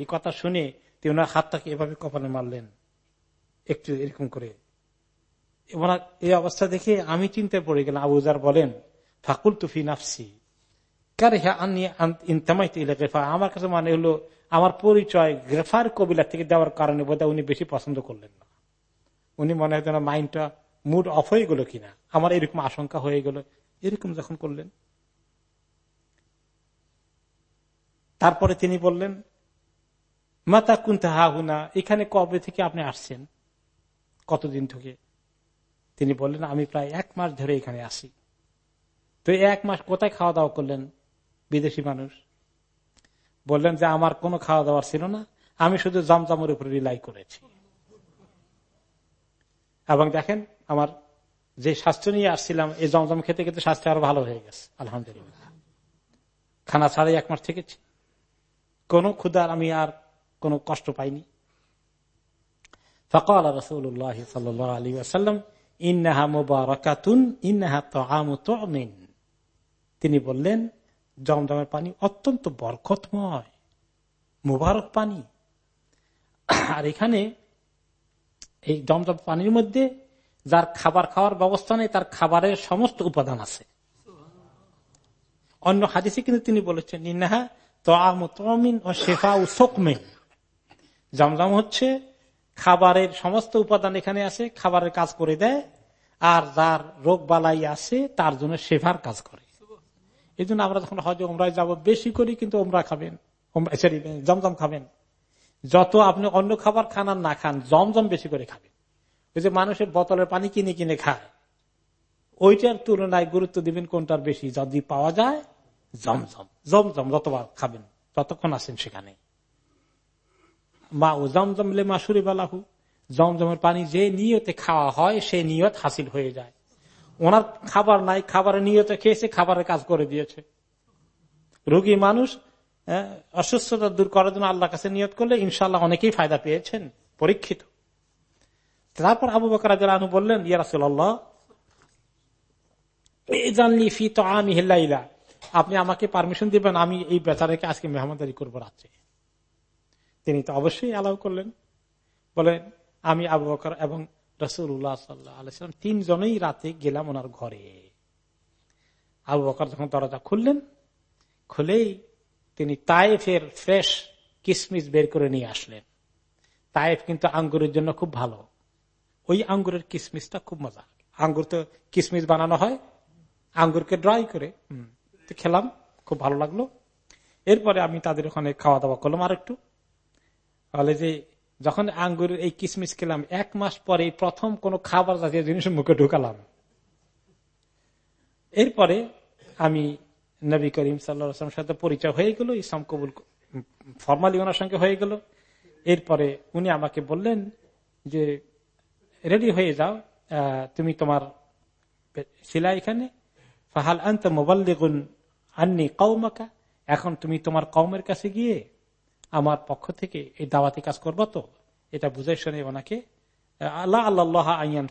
কথা শুনে তিনি ওনার হাতটাকে এভাবে কপালে মারলেন, একটু এরকম করে। ওনার এই অবস্থা দেখে আমি চিন্তায় পড়ে গেলাম। আবুজার বলেন ফাকুল তুফি নাফসি। কারে হ্যাঁ আমার কাছে মানে হলো, আমার পরিচয় গ্রেফার কবিলা থেকে দেওয়ার কারণে বোধহয় উনি বেশি পছন্দ করলেন না। উনি মনে হয় মাইন্ডটা মুড অফ হয়ে গেল কিনা। আমার এরকম আশঙ্কা হয়ে গেল। এরকম যখন করলেন, তারপরে তিনি বললেন, মাতা কুন্তা হাহুনা? এখানে কবে থেকে আপনি আসছেন? কতদিন থেকে? তিনি বললেন, আমি প্রায় এক মাস ধরে এখানে আসি। তো এক মাস কোথায় খাওয়া দাওয়া করলেন? বিদেশি মানুষ। বললেন যে, আমার কোনো খাওয়া দাওয়ার ছিল না। আমি শুধু জমজমের উপরে রিলাই করেছি। এবং দেখেন, আমার যে স্বাস্থ্য নিয়ে আসছিলাম, এই জমজম খেতে খেতে স্বাস্থ্য আরও ভালো হয়ে গেছে, আলহামদুলিল্লাহ। খানা ছাড়াই এক মাস থেকেছি। কোন ক্ষুদার আমি আর কোন কষ্ট পাইনি। তিনি বললেন জমজমের পানি অত্যন্ত বরকতময়, মুবারক পানি। আর এখানে এই জমজম পানির মধ্যে যার খাবার খাওয়ার ব্যবস্থা নেই, তার খাবারের সমস্ত উপাদান আছে। অন্য হাদিসে কিন্তু তিনি বলেছেন, ইন্নাহা তমিন ও শেফা ও শোকমে জমজম হচ্ছে খাবারের সমস্ত উপাদান এখানে আছে, খাবারের কাজ করে দেয়, আর যার রোগ বালাই আছে, তার জন্য সেভার কাজ করে। এই জন্য আমরা যখন হজ ওমরায় যাব, বেশি করি কিন্তু ওমরা খাবেন। সরি জমজম খাবেন। যত আপনি অন্য খাবার খান আর না খান, জমজম বেশি করে খাবেন। ওই যে মানুষের বোতলের পানি কিনে কিনে খায়। ওইটার তুলনায় গুরুত্ব দিবেন কোনটার বেশি? যদি পাওয়া যায়, জমজম। জমজম যতবার খাবেন ততক্ষণ আসেন সেখানে। মা ও জমজম লে মাসুরি বালাহু জমজমের পানি যে নিয়তে খাওয়া হয়, সে নিয়ত হাসিল হয়ে যায়। ওনার খাবার নাই খাবারের নিয়তে খেয়েছে খাবারের কাজ করে দিয়েছে। রোগী মানুষ অসুস্থতা দূর করার জন্য আল্লাহ কাছে নিয়ত করলে ইনশাল্লাহ অনেকেই ফায়দা পেয়েছেন, পরীক্ষিত। তারপর আবু বকর আনু বললেন ইয়ারাসুল্লাহ আপনি আমাকে পারমিশন দিবেন, আমি এই বেচারাকে আজকে মেহমানদারি করব রাত্রে। তিনি তো অবশ্যই অ্যালাউ করলেন। বলেন, আমি আবু বকর এবং রসুল্লাহ সাল্লাহ আলাইসালাম তিনজনেই রাতে গেলাম ওনার ঘরে। আবু বকর যখন দরজা খুললেন, খুলেই তিনি তায়েফের ফ্রেশ কিসমিস বের করে নিয়ে আসলেন। তায়েফ কিন্তু আঙ্গুরের জন্য খুব ভালো। ওই আঙ্গুরের কিসমিসটা খুব মজা। আঙ্গুর তো কিসমিস বানানো হয়, আঙ্গুরকে ড্রাই করে খেলাম, খুব ভালো লাগল। এরপরে আমি তাদের ওখানে খাওয়া দাওয়া করলাম আর একটু তাহলে যে যখন আঙ্গুরের এই কিসমিস খেলাম, এক মাস পরে প্রথম কোন খাবার জাতীয় জিনিস মুখে ঢুকালাম। এরপরে আমি নবী করিম সাল্লাম সাথে পরিচয় হয়ে গেল, ইসলাম কবুল ফর্মালি ওনার সঙ্গে হয়ে গেল। এরপরে উনি আমাকে বললেন যে, রেডি হয়ে যাও তুমি তোমার ছিলা এখানে। ফাহাল আন্ত মোবাইল দেখুন আননি কৌমাকা এখন তুমি তোমার কৌমের কাছে গিয়ে আমার পক্ষ থেকে এই দাওয়াতি কাজ করব তো? এটা বুঝে শুনে ওনাকে আল্লাহ আল্লাহ আইয়ান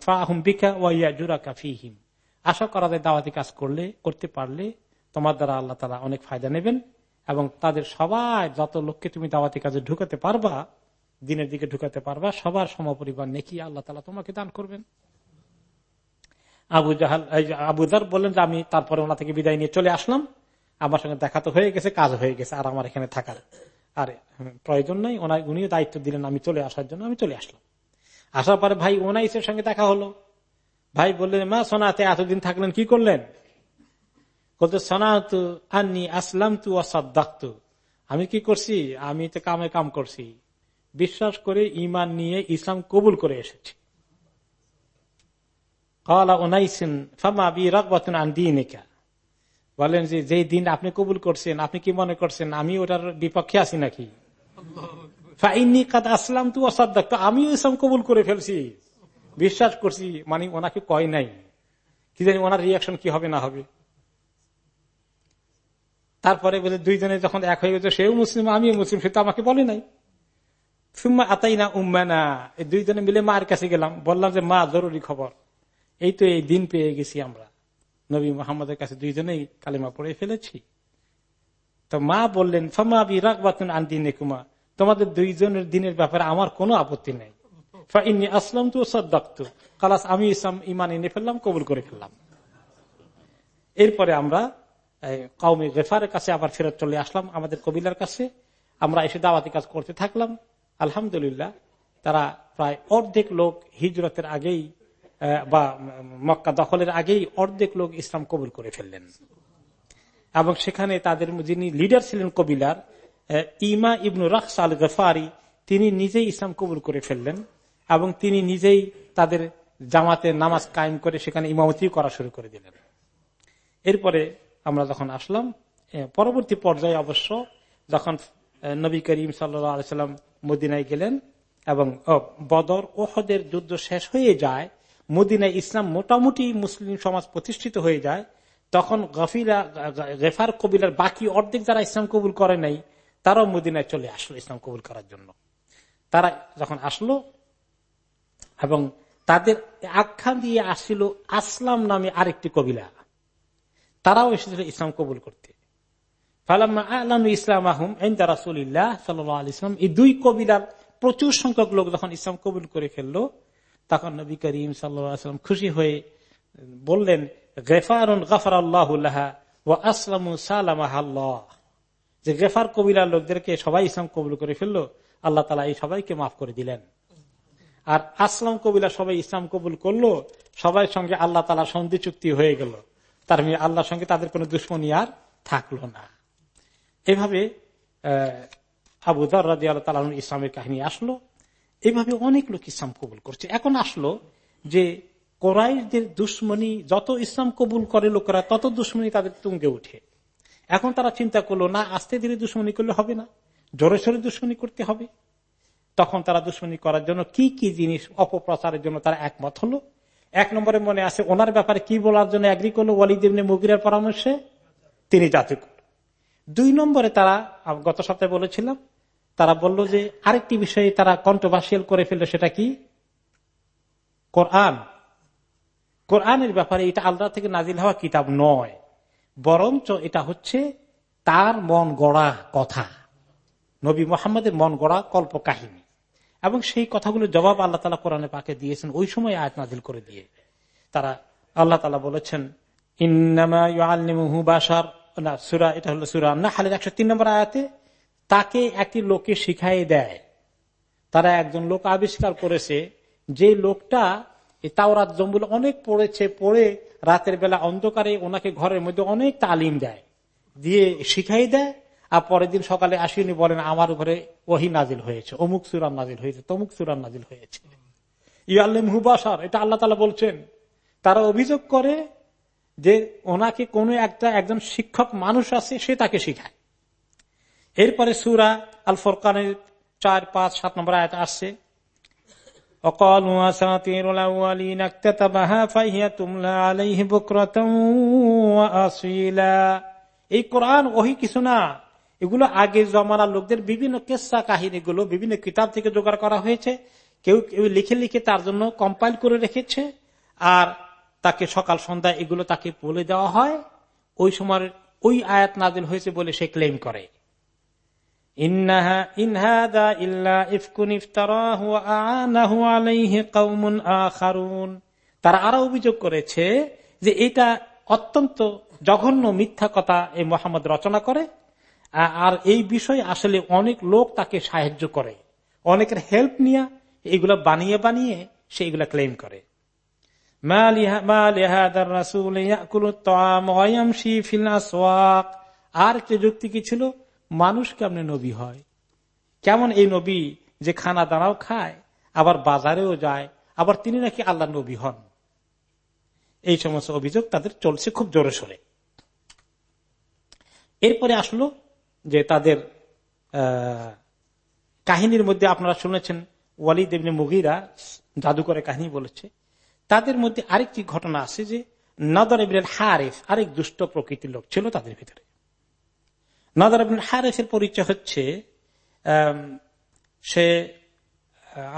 আশা করা যায় দাওয়াতি কাজ করলে, করতে পারলে তোমার দ্বারা আল্লাহ তারা অনেক ফায়দা নেবেন এবং তাদের সবাই যত লোককে তুমি দাওয়াতি কাজে ঢুকাতে পারবা, দিনের দিকে ঢুকাতে পারবা, সবার সমপরিবার নেকি আল্লাহ তালা তোমাকে দান করবেন। আবু জাহাল আবুদার বললেন যে আমি তারপরে ওনা থেকে বিদায় নিয়ে চলে আসলাম। আমার সঙ্গে দেখা তো হয়ে গেছে, কাজ হয়ে গেছে, আর আমার এখানে থাকার আর, প্রয়োজন নাই ওনার উনিও দায়িত্ব দিলেন আমি চলে আসার জন্য, আমি চলে আসলাম। আসার পরে ভাই ওনাইসের সঙ্গে দেখা হলো। ভাই বললেন, মা, সোনাতে এতদিন থাকলেন, কি করলেন? বলতে, সোনাতু আন্নি আসলাম তু অসাদ্দাক্তু আমি কি করছি? আমি তো কামে কাম করছি। বিশ্বাস করে ইমান নিয়ে ইসলাম কবুল করে এসেছি। বলেন যে যে দিন আপনি কবুল করছেন আপনি কি মনে করছেন আমি ওটার বিপক্ষে আছি নাকি? আসলাম তু অসাদ্দাক আমিও ইসলাম কবুল করে ফেলছি। বিশ্বাস করছি মানে ওনাকে কয় নাই। কি জানি ওনার রিয়াকশন কি হবে না হবে। তারপরে বলে দুইজনে যখন এক হয়ে গেছে সেও মুসলিম আমিও মুসলিম সে তো আমাকে বলে নাই। সুম্মা আতাই না উম্মা না এই দুইজনে মিলে মার কাছে গেলাম। বললাম যে মা জরুরি খবর। এই তো এই দিন পেয়ে গেছি আমরা। নবী মোহাম্মদের কাছে দুইজনেই কালিমা পড়ে ফেলেছি। তো মা বললেন, ফমা বি রাগবাতুন আন্দিনে তোমাদের দুইজনের দিনের ব্যাপারে আমার কোনো আপত্তি নেই। আসলাম তো সদ্দাক্ত। কালাস আমি ইসলাম ইমান এনে ফেললাম, কবুল করে ফেললাম। এরপরে আমরা কৌমি গেফারের কাছে আবার ফেরত চলে আসলাম আমাদের কবিলার কাছে। আমরা এসে দাওয়াতি কাজ করতে থাকলাম। আলহামদুলিল্লাহ, তারা প্রায় অর্ধেক লোক হিজরতের আগেই বা মক্কা দখলের আগেই অর্ধেক লোক ইসলাম কবুল করে ফেললেন। এবং সেখানে তাদের যিনি লিডার ছিলেন কবিলার ইমা ইবনু রাকস আল গফারি তিনি নিজেই ইসলাম কবুল করে ফেললেন এবং তিনি নিজেই তাদের জামাতে নামাজ কায়েম করে সেখানে ইমামতি করা শুরু করে দিলেন। এরপরে আমরা যখন আসলাম পরবর্তী পর্যায়ে অবশ্য যখন নবী করিম সাল্লাম মদিনায় গেলেন এবং বদর, ওহদের যুদ্ধ শেষ হয়ে যায় মদিনায় ইসলাম মোটামুটি মুসলিম সমাজ প্রতিষ্ঠিত হয়ে যায়, তখন গফিরা গেফার কবিলার বাকি অর্ধেক যারা ইসলাম কবুল করে নাই, তারাও মদিনায় চলে আসলো ইসলাম কবুল করার জন্য। তারা যখন আসলো এবং তাদের আখ্যান দিয়ে আসছিল আসলাম নামে আরেকটি কবিলা, তারাও এসেছিল ইসলাম কবুল করতে। ইসলাম আহম রাসুল্লাহ সাল্লাম এই দুই কবিলার প্রচুর সংখ্যক লোক যখন ইসলাম কবুল করে ফেলল তখন নবী করিম সাল্লাম খুশি হয়ে বললেন, গেফারুন গফার আল্লাহ ও আসলাম সালামাহ যে গেফার কবিলার লোকদেরকে সবাই ইসলাম কবুল করে ফেলল, আল্লাহ তালা এই সবাইকে মাফ করে দিলেন। আর আসলাম কবিলা সবাই ইসলাম কবুল করল সবাই সঙ্গে আল্লাহ তালা সন্ধি চুক্তি হয়ে গেল। তার মেয়ে আল্লাহর সঙ্গে তাদের কোন দুশ্মনী আর থাকল না। এভাবে আবু দর রাজি আল্লাহ তালা ইসলামের কাহিনী আসলো। এভাবে অনেক লোক ইসলাম কবুল করছে। এখন আসলো যে কোরাইশদের দুশ্মনী, যত ইসলাম কবুল করে লোকেরা, তত দুশ্মনী তাদের তুঙ্গে উঠে এখন তারা চিন্তা করল, না, আস্তে ধীরে দুশ্মনী করলে হবে না। জোরে সোরে দুশ্মনী করতে হবে। তখন তারা দুশ্মনী করার জন্য কি কি জিনিস অপপ্রচারের জন্য তারা একমত হলো। এক নম্বরে মনে আছে, ওনার ব্যাপারে কি বলার জন্য এগ্রি করল ওয়ালিদিনে মুগিরের পরামর্শে? তিনি জাতি দুই নম্বরে তারা গত সপ্তাহে বলেছিলাম তারা বলল যে, আরেকটি বিষয়ে তারা কন্ট্রোভার্সিয়াল করে ফেলল সেটা কি? কোরআন। কোরআনের ব্যাপারে এটা আল্লাহ থেকে নাজিল হওয়া কিতাব নয়। বরঞ্চ এটা হচ্ছে তার মন গড়া কথা। নবী মোহাম্মদের মন গড়া কল্প কাহিনী এবং সেই কথাগুলো জবাব আল্লাহ তালা কোরআনে পাকে দিয়েছেন। ওই সময় আয়াত নাজিল করে দিয়ে তারা আল্লাহ তালা বলেছেন, ইন্নামা বাসার না, সুরা, এটা হলো সুরা না হালের একশো তিন নম্বর আয়াতে তাকে একটি লোকে শিখাই দেয়। তারা একজন লোক আবিষ্কার করেছে যে লোকটা তাওরাত জম্বুল অনেক পড়েছে, পড়ে রাতের বেলা অন্ধকারে ওনাকে ঘরের মধ্যে অনেক তালিম দেয়, দিয়ে শিখাই দেয়, আর পরের দিন সকালে আসিনি বলেন, আমার ঘরে ওহি নাজিল হয়েছে, অমুক সুরান নাজিল হয়েছে, তমুক সুরান নাজিল হয়েছে। ইয়াল্লিম হুবাসার এটা আল্লাহ তালা বলছেন। তারা অভিযোগ করে যে ওনাকে কোন একটা, একজন শিক্ষক মানুষ আছে, সে তাকে শিখায়। এরপরে সুরা আল ফরকানের চার, পাঁচ, সাত নম্বর আয়াত আসছে। এই কোরআন ওহি কিছু না। এগুলো আগের জমানার লোকদের বিভিন্ন কেসা কাহিনীগুলো, বিভিন্ন কিতাব থেকে জোগাড় করা হয়েছে। কেউ কেউ লিখে লিখে তার জন্য কম্পাইল করে রেখেছে। আর তাকে সকাল সন্ধ্যায় এগুলো তাকে বলে দেওয়া হয়। ওই সময় ওই আয়াত নাজিল হয়েছে বলে সে ক্লেম করে। তারা আরও অভিযোগ করেছে যে এটা অত্যন্ত জঘন্য মিথ্যা কথা এই মোহাম্মদ রচনা করে আর এই বিষয়ে আসলে অনেক লোক তাকে সাহায্য করে। অনেকের হেল্প নিয়ে এগুলো বানিয়ে বানিয়ে সে এগুলা ক্লেম করে। আর একটা যুক্তি কি ছিল? মানুষ কেমন নবী হয়? কেমন এই নবী যে খানা দানাও খায়, আবার বাজারেও যায়, আবার তিনি নাকি আল্লাহ নবী হন? এই সমস্ত অভিযোগ তাদের চলছে খুব জোরে সোরে। এরপরে আসলো যে তাদের কাহিনীর মধ্যে আপনারা শুনেছেন, ওয়ালিদ এমনি মুগিরা জাদুকরে কাহিনী বলেছে। তাদের মধ্যে আরেকটি ঘটনা আছে যে, নদর ইবনুল হারেফ আরেক দুষ্ট প্রকৃতির লোক ছিল তাদের ভিতরে। নদর ইবনুল হারেফের পরিচয় হচ্ছে সে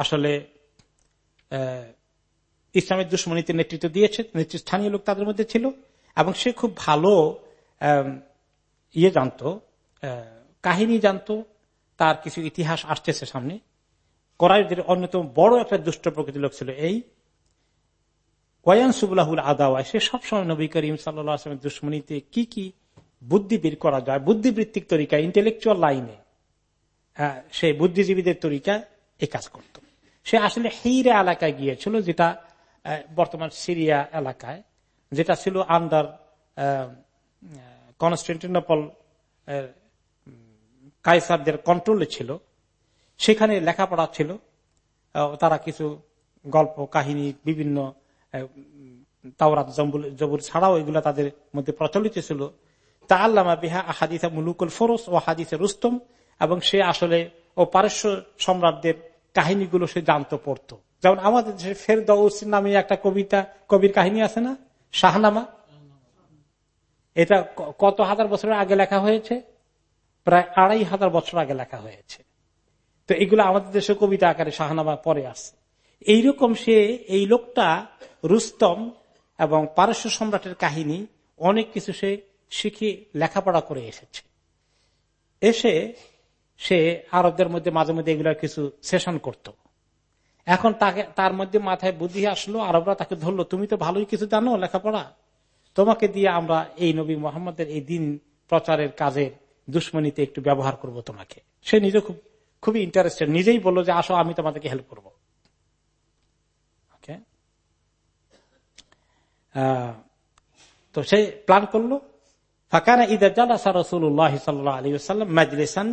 আসলে ইসলামের দুশ্মনীতে নেতৃত্ব দিয়েছে স্থানীয় লোক তাদের মধ্যে ছিল, এবং সে খুব ভালো ইয়ে জানত কাহিনী জানত, তার কিছু ইতিহাস আসতেছে সামনে। করাইদের অন্যতম বড় একটা দুষ্ট প্রকৃতির লোক ছিল এই। ওয়ান সুবুল্লাহুল আদাওয়া, সে সবসময় নবী করিম সাল্লামের দুশ্মনীতে কি কি বুদ্ধি বের করা যায়, বুদ্ধিবৃত্তিক তরিকা ইন্টেলেকচুয়াল লাইনে হ্যাঁ সে বুদ্ধিজীবীদের তরিকা এই কাজ করত। সে আসলে হিরে এলাকায় গিয়েছিল, যেটা বর্তমান সিরিয়া এলাকায়, যেটা ছিল আন্ডার কনস্টেন্টিনোপল কায়সারদের কন্ট্রোলে ছিল। সেখানে লেখাপড়া ছিল। তারা কিছু গল্প, কাহিনী, বিভিন্ন তাওরাত জবুর ছাড়াও এগুলো তাদের মধ্যে প্রচলিত ছিল। তা আল্লামা বিহা হাদিসা মুলুকুল ফরোস ও হাদিসে রুস্তম, এবং সে আসলে ও পারস্য সম্রাটদের কাহিনীগুলো সে জানতো, পড়তো। যেমন আমাদের দেশে ফের দৌস নামে একটা কবিতা, কবির কাহিনী আছে না? শাহনামা। এটা কত হাজার বছরের আগে লেখা হয়েছে? প্রায় আড়াই হাজার বছর আগে লেখা হয়েছে। তো এগুলো আমাদের দেশে কবিতা আকারে শাহনামা পরে আসছে। এইরকম সে, এই লোকটা রুস্তম এবং পারস্য সম্রাটের কাহিনী, অনেক কিছু সে শিখে লেখাপড়া করে এসেছে? এসে সে আরবদের মধ্যে মাঝে মধ্যে এগুলোর কিছু সেশন করত। এখন তাকে, তার মধ্যে মাথায় বুদ্ধি আসলো, আরবরা তাকে ধরলো, তুমি তো ভালোই কিছু জানো লেখাপড়া। তোমাকে দিয়ে আমরা এই নবী মোহাম্মদের এই দিন প্রচারের কাজের দুশ্মনীতে একটু ব্যবহার করব তোমাকে। সে নিজে খুব, খুবই ইন্টারেস্টেড নিজেই বলল যে, আসো, আমি তোমাদেরকে হেল্প করব। তো সে প্ল্যান করল। ফাঁকানা ঈদের জালাসা রসুল্লাহ সাল্লাম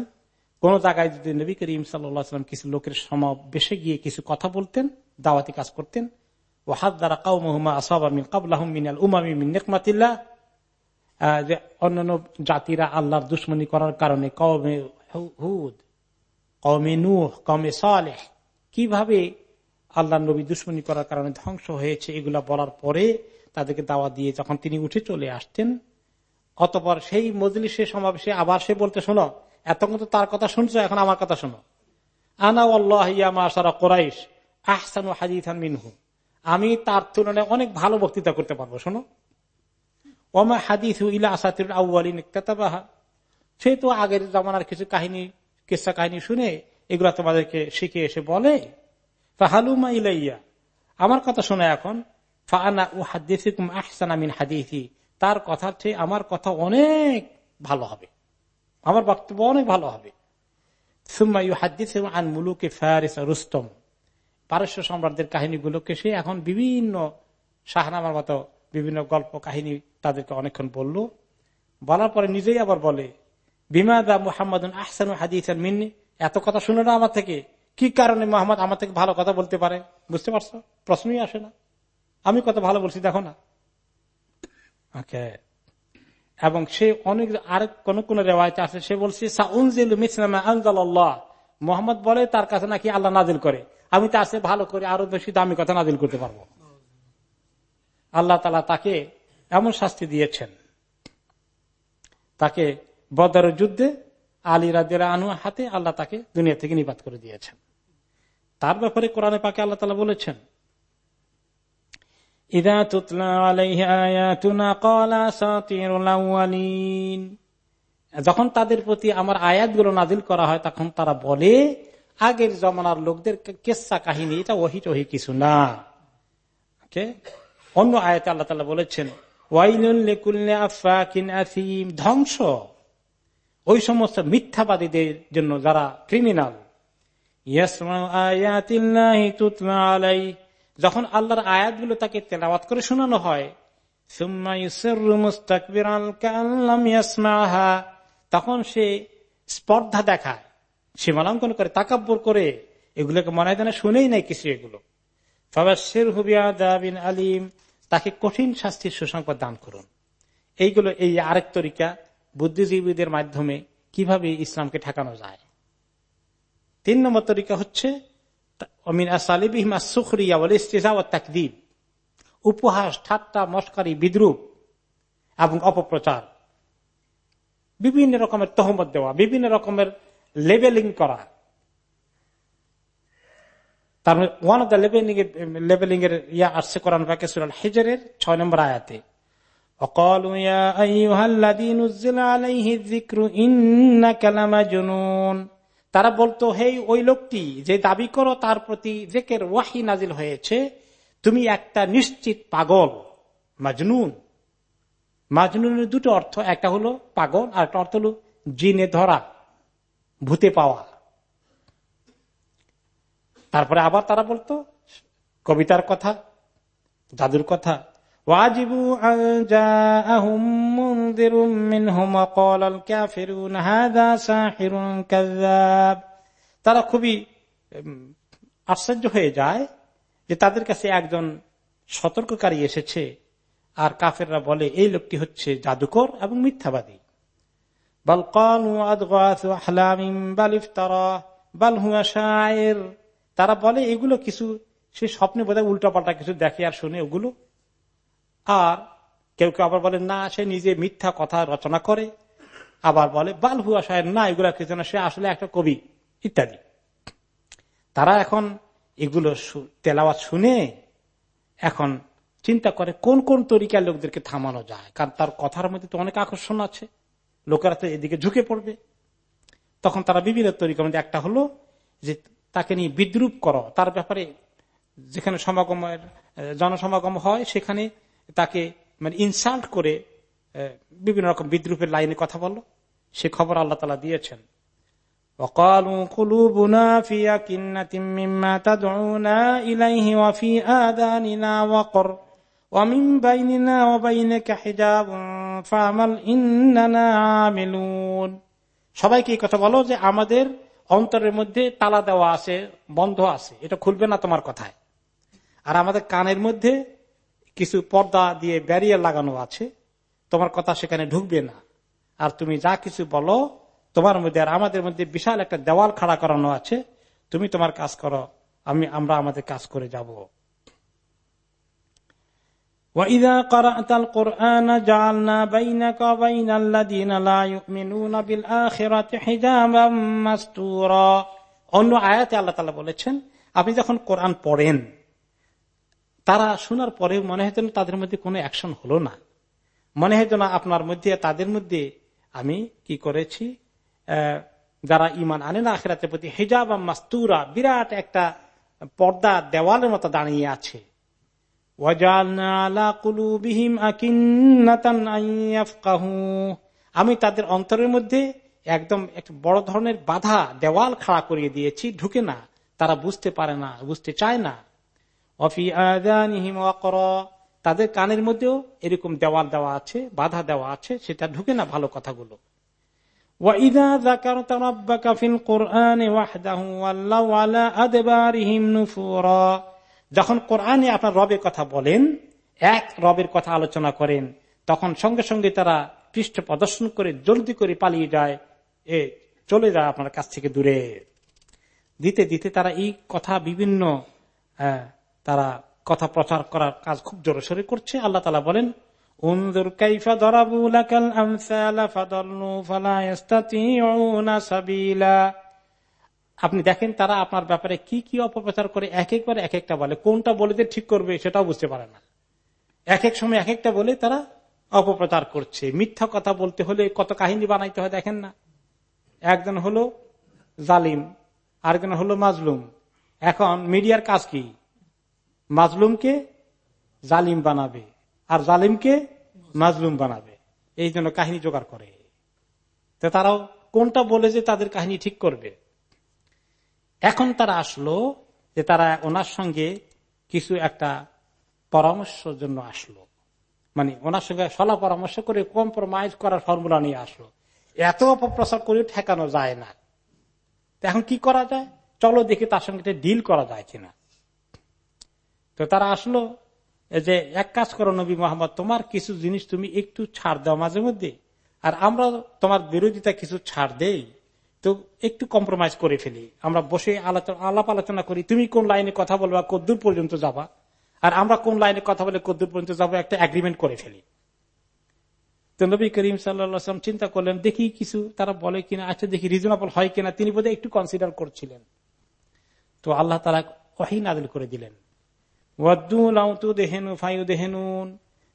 কোন জায়গায় যদি নবী করিম সাল্লাম কিছু লোকের সমাবেশে গিয়ে কিছু কথা বলতেন, দাওয়াতি কাজ করতেন দ্বারা অন্যান্য জাতিরা আল্লাহর দুশ্মনী করার কারণে কমে হুদ কমে নুহ কমে সালেহ, কীভাবে আল্লাহ নবী দুশ্মনী করার কারণে ধ্বংস হয়েছে এগুলা বলার পরে তাদেরকে দাওয়া দিয়ে যখন তিনি উঠে চলে আসতেন অতপর সেই মজলিসের সমাবেশে আবার সে বলতে, শোনো, এতক্ষণ তো তার কথা শুনছো, এখন আমার কথা শোনো। আনা আল্লাহ কোরাইশ, আহসান হাজিথান মিনহু। আমি তার তুলনায় অনেক ভালো বক্তৃতা করতে পারব, শোনো। ওমা হাদিস ইলা আসাতির আউ্বালিন সে তো আগের জামানার কিছু কাহিনী, কিসা কাহিনী শুনে এগুলা তোমাদেরকে শিখে এসে বলে? ফাহালুমা ইলাইয়া। আমার কথা শোনা এখন। ফানা ও হাদিসিকুম আহসানা মিন হাদিসি। তার কথার চেয়ে আমার কথা অনেক ভালো হবে। আমার বক্তব্য অনেক ভালো হবে। রুস্তম। পারস্য সম্রাটদের কাহিনীগুলোকে সে এখন বিভিন্ন শাহনামার মতো বিভিন্ন গল্প কাহিনী তাদেরকে অনেকক্ষণ বলল। বলার পরে নিজেই আবার বলে, বিমাদা মুহাম্মদ আহসান হাদিস মিন্নি? এত কথা শুনে না আমার থেকে। কি কারণে মোহাম্মদ আমার থেকে ভালো কথা বলতে পারে? বুঝতে পারছ? প্রশ্নই আসে না। আমি কত ভালো বলছি, দেখো না। এবং সে অনেক আর কোন কোন রেওয়ায়ত আছে, সে বলছে মোহাম্মদ বলে, তার কাছে নাকি আল্লাহ নাজিল করে। আমি তার সে ভালো করে আরও বেশি দামি কথা নাজিল করতে পারব। আল্লাহ তালা তাকে এমন শাস্তি দিয়েছেন। তাকে বদার যুদ্ধে আলী রাজের আনু হাতে আল্লাহ তাকে দুনিয়া থেকে নিপাত করে দিয়েছেন। তার ব্যাপারে কোরআনে পাকে আল্লাহ তালা বলেছেন যখন তাদের প্রতি আমার আয়াতগুলো নাজিল করা হয়, তখন তারা বলে, আগের জমানার লোকদের কেসা কাহিনী, এটা ওহি টহি কিছু না। অন্য আয়াত আল্লাহ তালা বলেছেন ধ্বংস। ওই সমস্ত মিথ্যাবাদীদের জন্য যারা ক্রিমিনাল। যখন আল্লাহর আয়াতগুলো তাকে তেলাওয়াত করে শোনানো হয় তখন সে স্পর্ধা দেখায় সীমালঙ্কন করে, তাকাব্বর করে, এগুলোকে মনে হয় শুনেই নাই কিছু এগুলো। আলিম, তাকে কঠিন শাস্তির সুসংবাদ দান করুন। এইগুলো এই আরেক তরিকা বুদ্ধিজীবীদের মাধ্যমে কীভাবে ইসলামকে ঠেকানো যায়। তিন নম্বর তরিকা হচ্ছে অমিন সুখরিয়া উপহাস, ঠাট্টা, মস্কারি, বিদ্রুপ এবং অপপ্রচার। বিভিন্ন রকমের তহমত দেওয়া, বিভিন্ন রকমের লেভেলিং করা। তার one of the levelling levelling এর ইয়া আসছে কোরআন পাকে সুরাল হেজরের ছয় নম্বর আয়াতে। وقالوا يا أيها الذي نزل عليه তারা বলতো, হে ওই লোকটি যে দাবি করো তার প্রতি জেকের, ওয়াহি নাজিল হয়েছে, তুমি একটা নিশ্চিত পাগল, মাজনুন। মাজনুনের দুটো অর্থ, একটা হলো পাগল আর একটা অর্থ হলো জিনে ধরা, ভূতে পাওয়া। তারপরে আবার তারা বলতো, কবিতার কথা, জাদুর কথা তারা খুবই আশ্চর্য হয়ে যায় যে তাদের কাছে একজন সতর্ককারী এসেছে আর কাফেররা বলে, এই লোকটি হচ্ছে জাদুকর এবং মিথ্যাবাদী। তারা বলে, এগুলো কিছু, সে স্বপ্নে বোধহয় উল্টাপাল্টা কিছু দেখে আর শুনে ওগুলো আর কেউ কেউ আবার বলে, না, সে নিজে মিথ্যা কথা রচনা করে। আবার বলে, বাল হুয়া সাহেব না, এগুলো কিছু না, সে আসলে একটা কবি, ইত্যাদি। তারা এখন এগুলো তেলাওয়াত শুনে এখন চিন্তা করে, কোন কোন তরিকার লোকদেরকে থামানো যায়? কারণ তার কথার মধ্যে তো অনেক আকর্ষণ আছে। লোকেরা তো এদিকে ঝুঁকে পড়বে। তখন তারা বিভিন্ন তরিকার মধ্যে, একটা হলো যে তাকে নিয়ে বিদ্রুপ করো। তার ব্যাপারে যেখানে সমাগমের জনসমাগম হয়, সেখানে তাকে মানে ইনসাল্ট করে বিভিন্ন রকম বিদ্রুপের লাইনে কথা বলল। সে খবর আল্লাহ তালা দিয়েছেন। সবাইকে কথা বলো যে আমাদের অন্তরের মধ্যে তালা দেওয়া আছে, বন্ধ আছে। এটা খুলবে না তোমার কথায়। আর আমাদের কানের মধ্যে কিছু পর্দা দিয়ে ব্যারিয়ার লাগানো আছে। তোমার কথা সেখানে ঢুকবে না। আর তুমি যা কিছু বলো, তোমার মধ্যে আর আমাদের মধ্যে বিশাল একটা দেওয়াল খাড়া করানো আছে। তুমি তোমার কাজ করো, আমি, আমরা আমাদের কাজ করে যাব। অন্য আল্লাহ বলেছেন, আপনি যখন কোরআন পড়েন তারা শোনার পরে মনে হয়তো তাদের মধ্যে কোনো অ্যাকশন হলো না। মনে হয়তো না আপনার মধ্যে, তাদের মধ্যে আমি কি করেছি? যারা ইমান আনে না আখেরাতের প্রতি, হেজাব মাস্তুরা, বিরাট একটা পর্দা দেওয়ালের মতো দাঁড়িয়ে আছে। আমি তাদের অন্তরের মধ্যে একদম একটা বড় ধরনের বাধা দেওয়াল খাড়া করিয়ে দিয়েছি, ঢুকে না। তারা বুঝতে পারে না, বুঝতে চায় না। অফি আদানিহিম তাদের কানের মধ্যেও এরকম দেওয়াল দেওয়া আছে, বাধা দেওয়া আছে, সেটা ঢুকে না ভালো কথাগুলো। যখন কোরআনে আপনার রবের কথা বলেন, এক রবের কথা আলোচনা করেন, তখন সঙ্গে সঙ্গে তারা পৃষ্ঠ প্রদর্শন করে, জলদি করে পালিয়ে যায়, এ চলে যায় আপনার কাছ থেকে দূরে। দিতে দিতে তারা এই কথা বিভিন্ন তারা কথা প্রচার করার কাজ খুব জোরসোরে করছে। আল্লাহ তালা বলেন আপনি দেখেন তারা আপনার ব্যাপারে কি কি অপপ্রচার করে এক একবার এক একটা বলে। কোনটা বলে যে ঠিক করবে সেটাও বুঝতে পারে না। এক এক সময় এক একটা বলে তারা অপপ্রচার করছে। মিথ্যা কথা বলতে হলে কত কাহিনী বানাইতে হয় দেখেন না। একজন হলো জালিম, আরেকজন হলো মাজলুম। এখন মিডিয়ার কাজ কি? মাজলুমকে জালিম বানাবে আর জালিমকে মাজলুম বানাবে। এই জন্য কাহিনী জোগাড় করে। তো তারাও কোনটা বলে যে তাদের কাহিনী ঠিক করবে? এখন তারা আসলো যে তারা ওনার সঙ্গে কিছু একটা পরামর্শের জন্য আসলো। মানে ওনার সঙ্গে সলা পরামর্শ করে কম্প্রোমাইজ করার ফর্মুলা নিয়ে আসলো। এত অপপ্রচার করে ঠেকানো যায় না। এখন কি করা যায়? চলো দেখি তার সঙ্গে ডিল করা যায় কিনা। তো তারা আসলো যে এক কাজ করো নবী মোহাম্মদ, তোমার কিছু জিনিস তুমি একটু ছাড় দাও মাঝে মধ্যে, আর আমরা তোমার বিরোধিতা কিছু ছাড় দেই, তো একটু কম্প্রোমাইজ করে ফেলি। আমরা বসে আলোচনা, আলাপ আলোচনা করি, তুমি কোন লাইনে কথা বলবা কদ্দূর পর্যন্ত যাবা? আর আমরা কোন লাইনে কথা বলে কদ্দূর পর্যন্ত যাব, একটা এগ্রিমেন্ট করে ফেলি। তো নবী করিম সাল্লাম চিন্তা করলেন, দেখি কিছু তারা বলে কিনা আচ্ছা দেখি রিজনেবল হয় কিনা, তিনি বোধহয় একটু কনসিডার করছিলেন। তো আল্লাহ তারা ওয়াহিন আদিল করে দিলেন।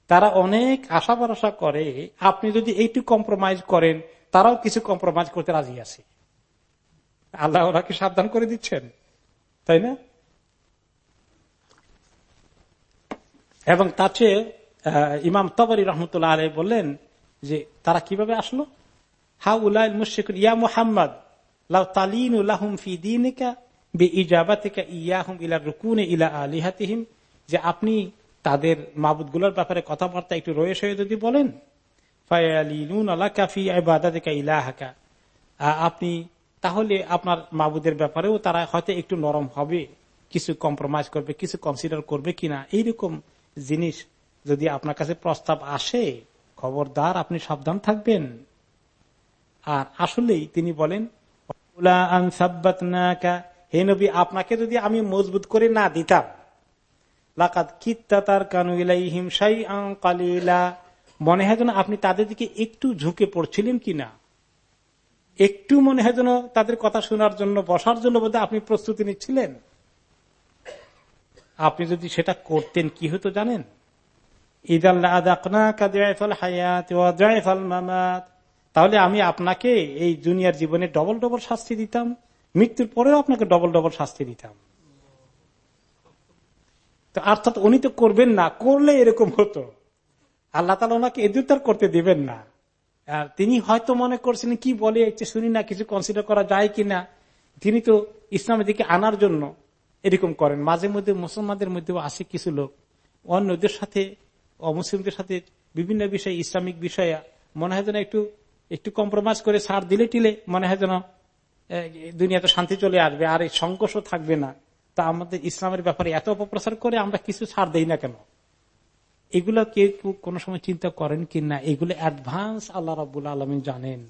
তারা অনেক আশা ভরসা করে, আপনি যদি একটু কম্প্রোমাইজ করেন, তারাও কিছু কম্প্রোমাইজ করতে রাজি আছে। আল্লাহ ওনাকে সাবধান করে দিচ্ছেন, তাই না? এবং তার চেয়ে ইমাম তবরি রহমতুল্লাহ আলাই বললেন যে, তারা কীভাবে আসলো? হা উল্লাহ ইয়া মুহাম্মদ, লাউ তালিন উল্লাহম ফি দিনিকা বে ইজাবাতিকা ইয়াহুম ইলা রুকুনে ইলা আলিহাতিহিম, যে আপনি তাদের মাবুদগুলোর ব্যাপারে কথাবার্তা একটু রয়েছে যদি বলেন আপনি তাহলে আপনার মাবুদের ব্যাপারেও তারা হয়তো একটু নরম হবে, কিছু কম্প্রোমাইজ করবে, কিছু কনসিডার করবে কিনা, এইরকম জিনিস যদি আপনার কাছে প্রস্তাব আসে, খবরদার আপনি সাবধান থাকবেন। আর আসলেই তিনি বলেন হে নবী, আপনাকে যদি আমি মজবুত করে না দিতাম লাকাত কিত্তাতার কানু ইলাইহিম সাই কালিলা। মনে হয় যেন আপনি তাদের দিকে একটু ঝুঁকে পড়ছিলেন কিনা? একটু মনে হয় যেন তাদের কথা শোনার জন্য, বসার জন্য বোধহয় আপনি প্রস্তুতি নিচ্ছিলেন। আপনি যদি সেটা করতেন, কি হতো জানেন? তাহলে আমি আপনাকে এই দুনিয়ার জীবনে ডবল ডবল শাস্তি দিতাম। মৃত্যুর পরেও আপনাকে ডবল ডবল শাস্তি দিতাম তো অর্থাৎ উনি তো করবেন না, করলে এরকম হতো। আল্লাহ তালা ওনাকে এদুতার করতে দিবেন না। আর তিনি হয়তো মনে করছেন, কি বলে, একটু শুনি না, কিছু কনসিডার করা যায় কিনা। তিনি তো ইসলামের দিকে আনার জন্য এরকম করেন। মাঝে মধ্যে মুসলমানদের মধ্যেও আসে কিছু লোক। অন্যদের সাথে অমুসলিমদের সাথে বিভিন্ন বিষয়, ইসলামিক বিষয়ে মনে হয় যেন একটু একটু কম্প্রোমাইজ করে সার দিলে টিলে মনে হয় যেন দুনিয়াতে শান্তি চলে আসবে, আর এই সংঘর্ষ থাকবে না। তা আমাদের ইসলামের ব্যাপারে এত অপপ্রচার করে আমরা কিছু ছাড় দেই না কেন? এগুলো কেউ কোন সময় চিন্তা করেন কি না? এগুলো অ্যাডভান্স আল্লাহ রাবুল আলমিন জানেন।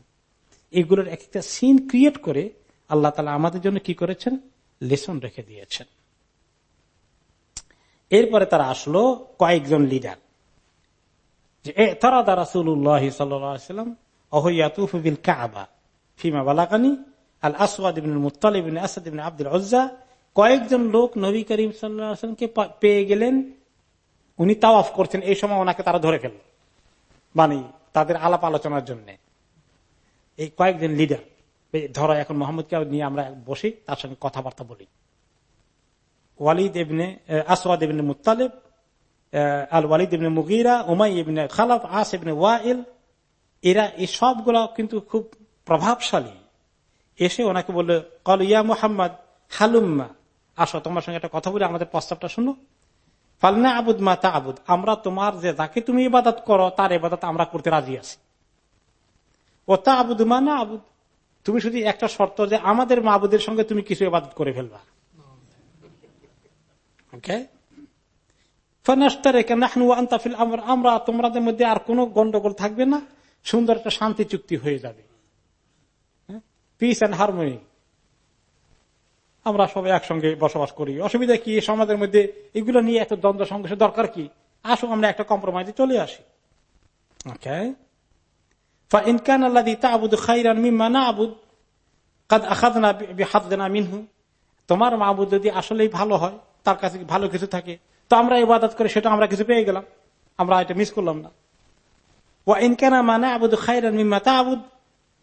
এগুলোর এক একটা সিন ক্রিয়েট করে আল্লাহ তালা আমাদের জন্য কি করেছেন? লেসন রেখে দিয়েছেন। এরপরে তারা আসলো কয়েকজন লিডার যে তারা দ্বারা সুল্লাহ সাল্লাম অহৈয়াতুফিল কাবা, ফিমা বালাকানি আল আসওয়াদ মুতালিব আসাদ আব্দুল ওজ্জা কয়েকজন লোক নবী করিম সাল্লামকে পেয়ে গেলেন। উনি তাওয়াফ করছেন, এই সময় ওনাকে তারা ধরে ফেলল। মানে তাদের আলাপ আলোচনার জন্য। এই কয়েকজন লিডার ধরো এখন মোহাম্মদকে নিয়ে আমরা বসি, তার সঙ্গে কথাবার্তা বলি। ওয়ালিদ ইবনে আসওয়াদ ইবনে মুতালিব আল ওয়ালিদ ইবনে মুগিরা, উমাই ইবনে খালাফ, আস ইবনে ওয়াইল, এরা এই সবগুলো কিন্তু খুব প্রভাবশালী। এসে ওনাকে বলল, কল ইয়া মোহাম্মদ, হালুম্মা। আসো, তোমার সঙ্গে একটা কথা বলে, আমাদের প্রস্তাবটা শুনো। ফালনা আবুদ মা তা আবুদ আমরা তোমার যে যাকে তুমি ইবাদত করো, তার ইবাদত আমরা করতে রাজি আছি। ও তা আবুদ মা না আবুদ তুমি শুধু একটা শর্ত যে আমাদের মাবুদের সঙ্গে তুমি কিছু ইবাদত করে ফেলবা। আমরা, তোমাদের মধ্যে আর কোন গন্ডগোল থাকবে না। সুন্দর একটা শান্তি চুক্তি হয়ে যাবে। পিস অ্যান্ড হারমোনি আমরা সবাই একসঙ্গে বসবাস করি। অসুবিধা কি? সমাজের মধ্যে এগুলো নিয়ে এত দ্বন্দ্ব সংঘর্ষ দরকার কি? আসো আমরা একটা কম্প্রোমাইজে চলে আসি। তোমার মাহবুদ যদি আসলেই ভালো হয়, তার কাছে ভালো কিছু থাকে? তো আমরা ইবাদত করে সেটা আমরা কিছু পেয়ে গেলাম। আমরা এটা মিস করলাম না। ও ইনকানা মানে আবুদ খাইরান মিম্মা তা আবুদ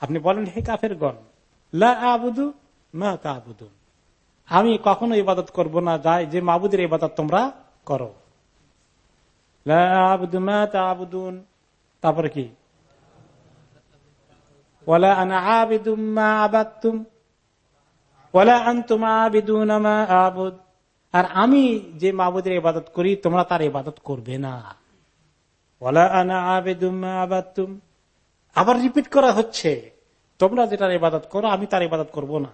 আপনি বলেন, হে কাফের গন লা মা আমি কখনো ইবাদত করব না, যাই, যে মাবুদের ইবাদত তোমরা করো। তারপরে কি? আবিদুম আবুদ আর আমি যে মাবুদের ইবাদত করি, তোমরা তার ইবাদত করবে না। ওলা আনা আবেদুম মা আবাদতুম। আবার রিপিট করা হচ্ছে। তোমরা যেটার ইবাদত করো, আমি তার ইবাদত করব না।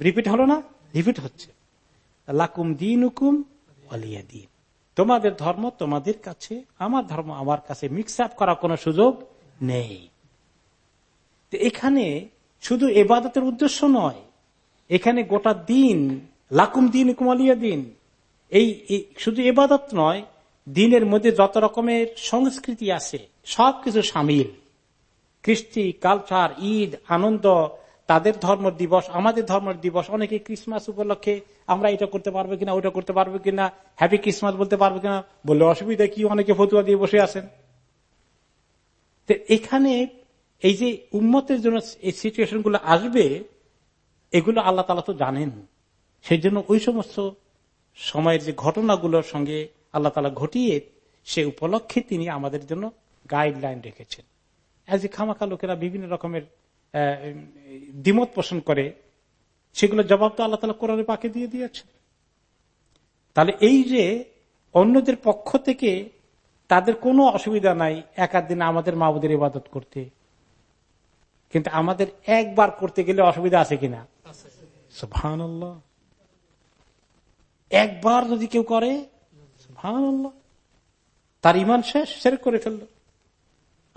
রিপিট হলো না? রিপিট হচ্ছে। লাকুম দিন হুকুম অলিয়া দিন। তোমাদের ধর্ম তোমাদের কাছে, আমার ধর্ম আমার কাছে মিক্স আপ করার কোন সুযোগ নেই। এখানে শুধু এবাদতের উদ্দেশ্য নয়, এখানে গোটা দিন, লাকুম দিন হুকুম অলিয়া দিন। এই শুধু এবাদত নয় দিনের মধ্যে যত রকমের সংস্কৃতি আছে, সবকিছু সামিল। কৃষ্টি, কালচার, ঈদ, আনন্দ, তাদের ধর্ম দিবস, আমাদের ধর্ম দিবস, অনেকে ক্রিসমাস উপলক্ষে আমরা এটা করতে পারব কিনা ওইটা করতে পারব কিনা, হ্যাপি ক্রিসমাস বলতে পারব কিনা, বললে অসুবিধা কি, অনেকে ফতুয়া দিয়ে বসে আছেন। এখানে এই যে উন্মতের জন্য এই সিচুয়েশনগুলো আসবে, এগুলো আল্লাহ তালা তো জানেন। সেই জন্য ওই সমস্ত সময়ের যে ঘটনাগুলোর সঙ্গে আল্লাহ তালা ঘটিয়ে সে উপলক্ষে তিনি আমাদের জন্য গাইডলাইন রেখেছেন। এজ এ খামাখা লোকেরা বিভিন্ন রকমের দ্বিমত পোষণ করে সেগুলো জবাব তো আল্লাহ তালা কোরআনে পাকে দিয়ে দিয়েছে তাহলে এই যে অন্যদের পক্ষ থেকে তাদের কোনো অসুবিধা নাই এক দিন আমাদের মাবুদের ইবাদত করতে। কিন্তু আমাদের একবার করতে গেলে অসুবিধা আছে কিনা? একবার যদি কেউ করে তার ইমান শেষ সেরে করে ফেলল।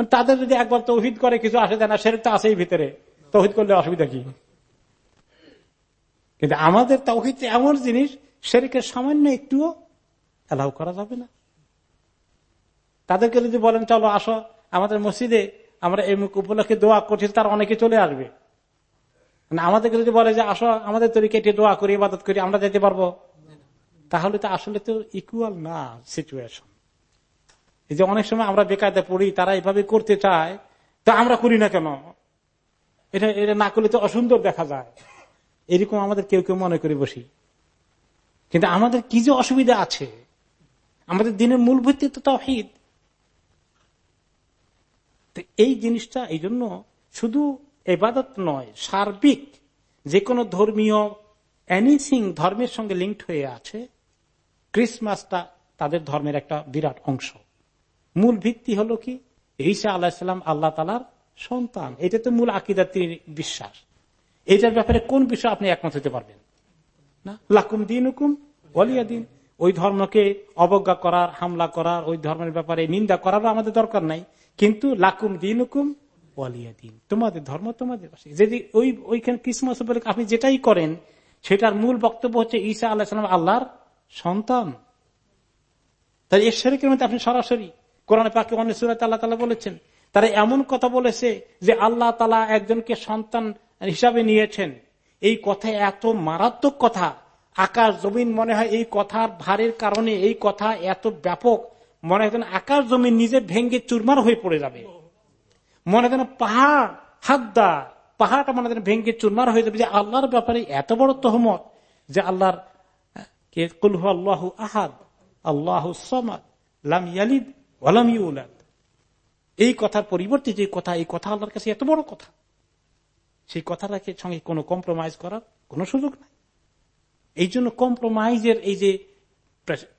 তাদের যদি একবার তৌহিদ করে, কিছু আসে যায় না সেরে তো আসেই ভিতরে। তৌহিদ করলে অসুবিধা কি? কিন্তু আমাদের তৌহিদ এমন জিনিস সেরিকে সামান্য একটুও অ্যালাউ করা যাবে না। তাদেরকে যদি বলেন, চলো, আসো, আমাদের মসজিদে আমরা এই মুখ উপলক্ষে দোয়া করছি, তার অনেকে চলে আসবে। মানে আমাদেরকে যদি বলে যে, আসো, আমাদের তৈরি কেটে দোয়া করি, ইবাদত করি, আমরা যেতে পারব। তাহলে তো আসলে তো ইকুয়াল না সিচুয়েশন এই যে অনেক সময় আমরা বেকায়দা পড়ি, তারা এভাবে করতে চায়, তা আমরা করি না কেন? এটা এটা না করলে তো অসুন্দর দেখা যায়। এরকম আমাদের কেউ কেউ মনে করে বসি। কিন্তু আমাদের কি যে অসুবিধা আছে? আমাদের দিনের মূল ভিত্তি তো তাহিদ এই জিনিসটা, এই জন্য শুধু এবাদত নয়, সার্বিক যে কোনো ধর্মীয় এনিথিং ধর্মের সঙ্গে লিঙ্কড হয়ে আছে ক্রিসমাসটা তাদের ধর্মের একটা বিরাট অংশ। মূল ভিত্তি হলো কি? ঈশা আল্লাহাম আল্লাহ তালার সন্তান। এটা তো মূল আকিদার বিশ্বাস। এটার ব্যাপারে কোন বিষয় আপনি একমত হতে পারবেন? না? লাকুম দিন হুকুম অলিয়া দিন। ওই ধর্মকে অবজ্ঞা করার, হামলা করার, ওই ধর্মের ব্যাপারে নিন্দা করারও আমাদের দরকার নাই। কিন্তু লাকুম দিন হুকুম অলিয়া দিন। তোমাদের ধর্ম তোমাদের পাশে। যদি ওই ওইখানে ক্রিসমাস আপনি যেটাই করেন, সেটার মূল বক্তব্য হচ্ছে ঈসা আল্লাহ সালাম আল্লাহর সন্তান। তাই এর শরীরের মধ্যে আপনি সরাসরি কোরআন পাকে অনেক সুরাত আল্লাহ তালা বলেছেন, তারা এমন কথা বলেছে যে আল্লাহ তালা একজনকে সন্তান হিসাবে নিয়েছেন। এই কথা এত মারাত্মক কথা, আকাশ জমিন মনে হয় এই কথার ভারের কারণে এই কথা এত ব্যাপক, মনে হয় আকাশ জমিন নিজে ভেঙ্গে চুরমার হয়ে পড়ে যাবে। মনে হয় পাহাড় হাদ্দা পাহাড়টা মনে হয় ভেঙ্গে চুরমার হয়ে যাবে যে আল্লাহর ব্যাপারে এত বড় তহমত যে আল্লাহর আল্লাহ আহাদ, আল্লাহ সমাদ, লাম ইয়ালিদ ওলাম ইউলাদ। এই কথার পরিবর্তে যে কথা, এই কথা আল্লাহর কাছে এত বড় কথা, সেই কথাটাকে সঙ্গে কোনো কম্প্রোমাইজ করার কোন সুযোগ নাই। এই জন্য কম্প্রোমাইজের এই যে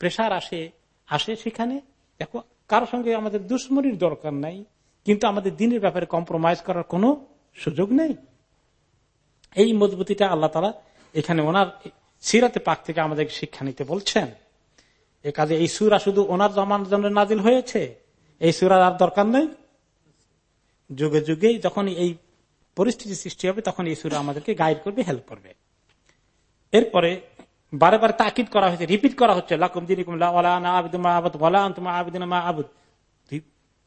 প্রেশার আসে আসে সেখানে, দেখো, কারও সঙ্গে আমাদের দুশ্মনির দরকার নাই, কিন্তু আমাদের দিনের ব্যাপারে কম্প্রোমাইজ করার কোনো সুযোগ নেই। এই মজবুতিটা আল্লাহ তালা এখানে ওনার সিরাতে পাক থেকে আমাদের শিক্ষা নিতে বলছেন। এ কাজে এই সুরা শুধু ওনার জমানোর জন্য নাজিল হয়েছে? এই সুরার আর দরকার নেই? যুগে যুগে যখন এই পরিস্থিতি সৃষ্টি হবে, তখন এই সুরা আমাদেরকে গাইড করবে হেল্প করবে। এরপরে বারে বারে তাকিদ করা হয়েছে রিপিট করা হচ্ছে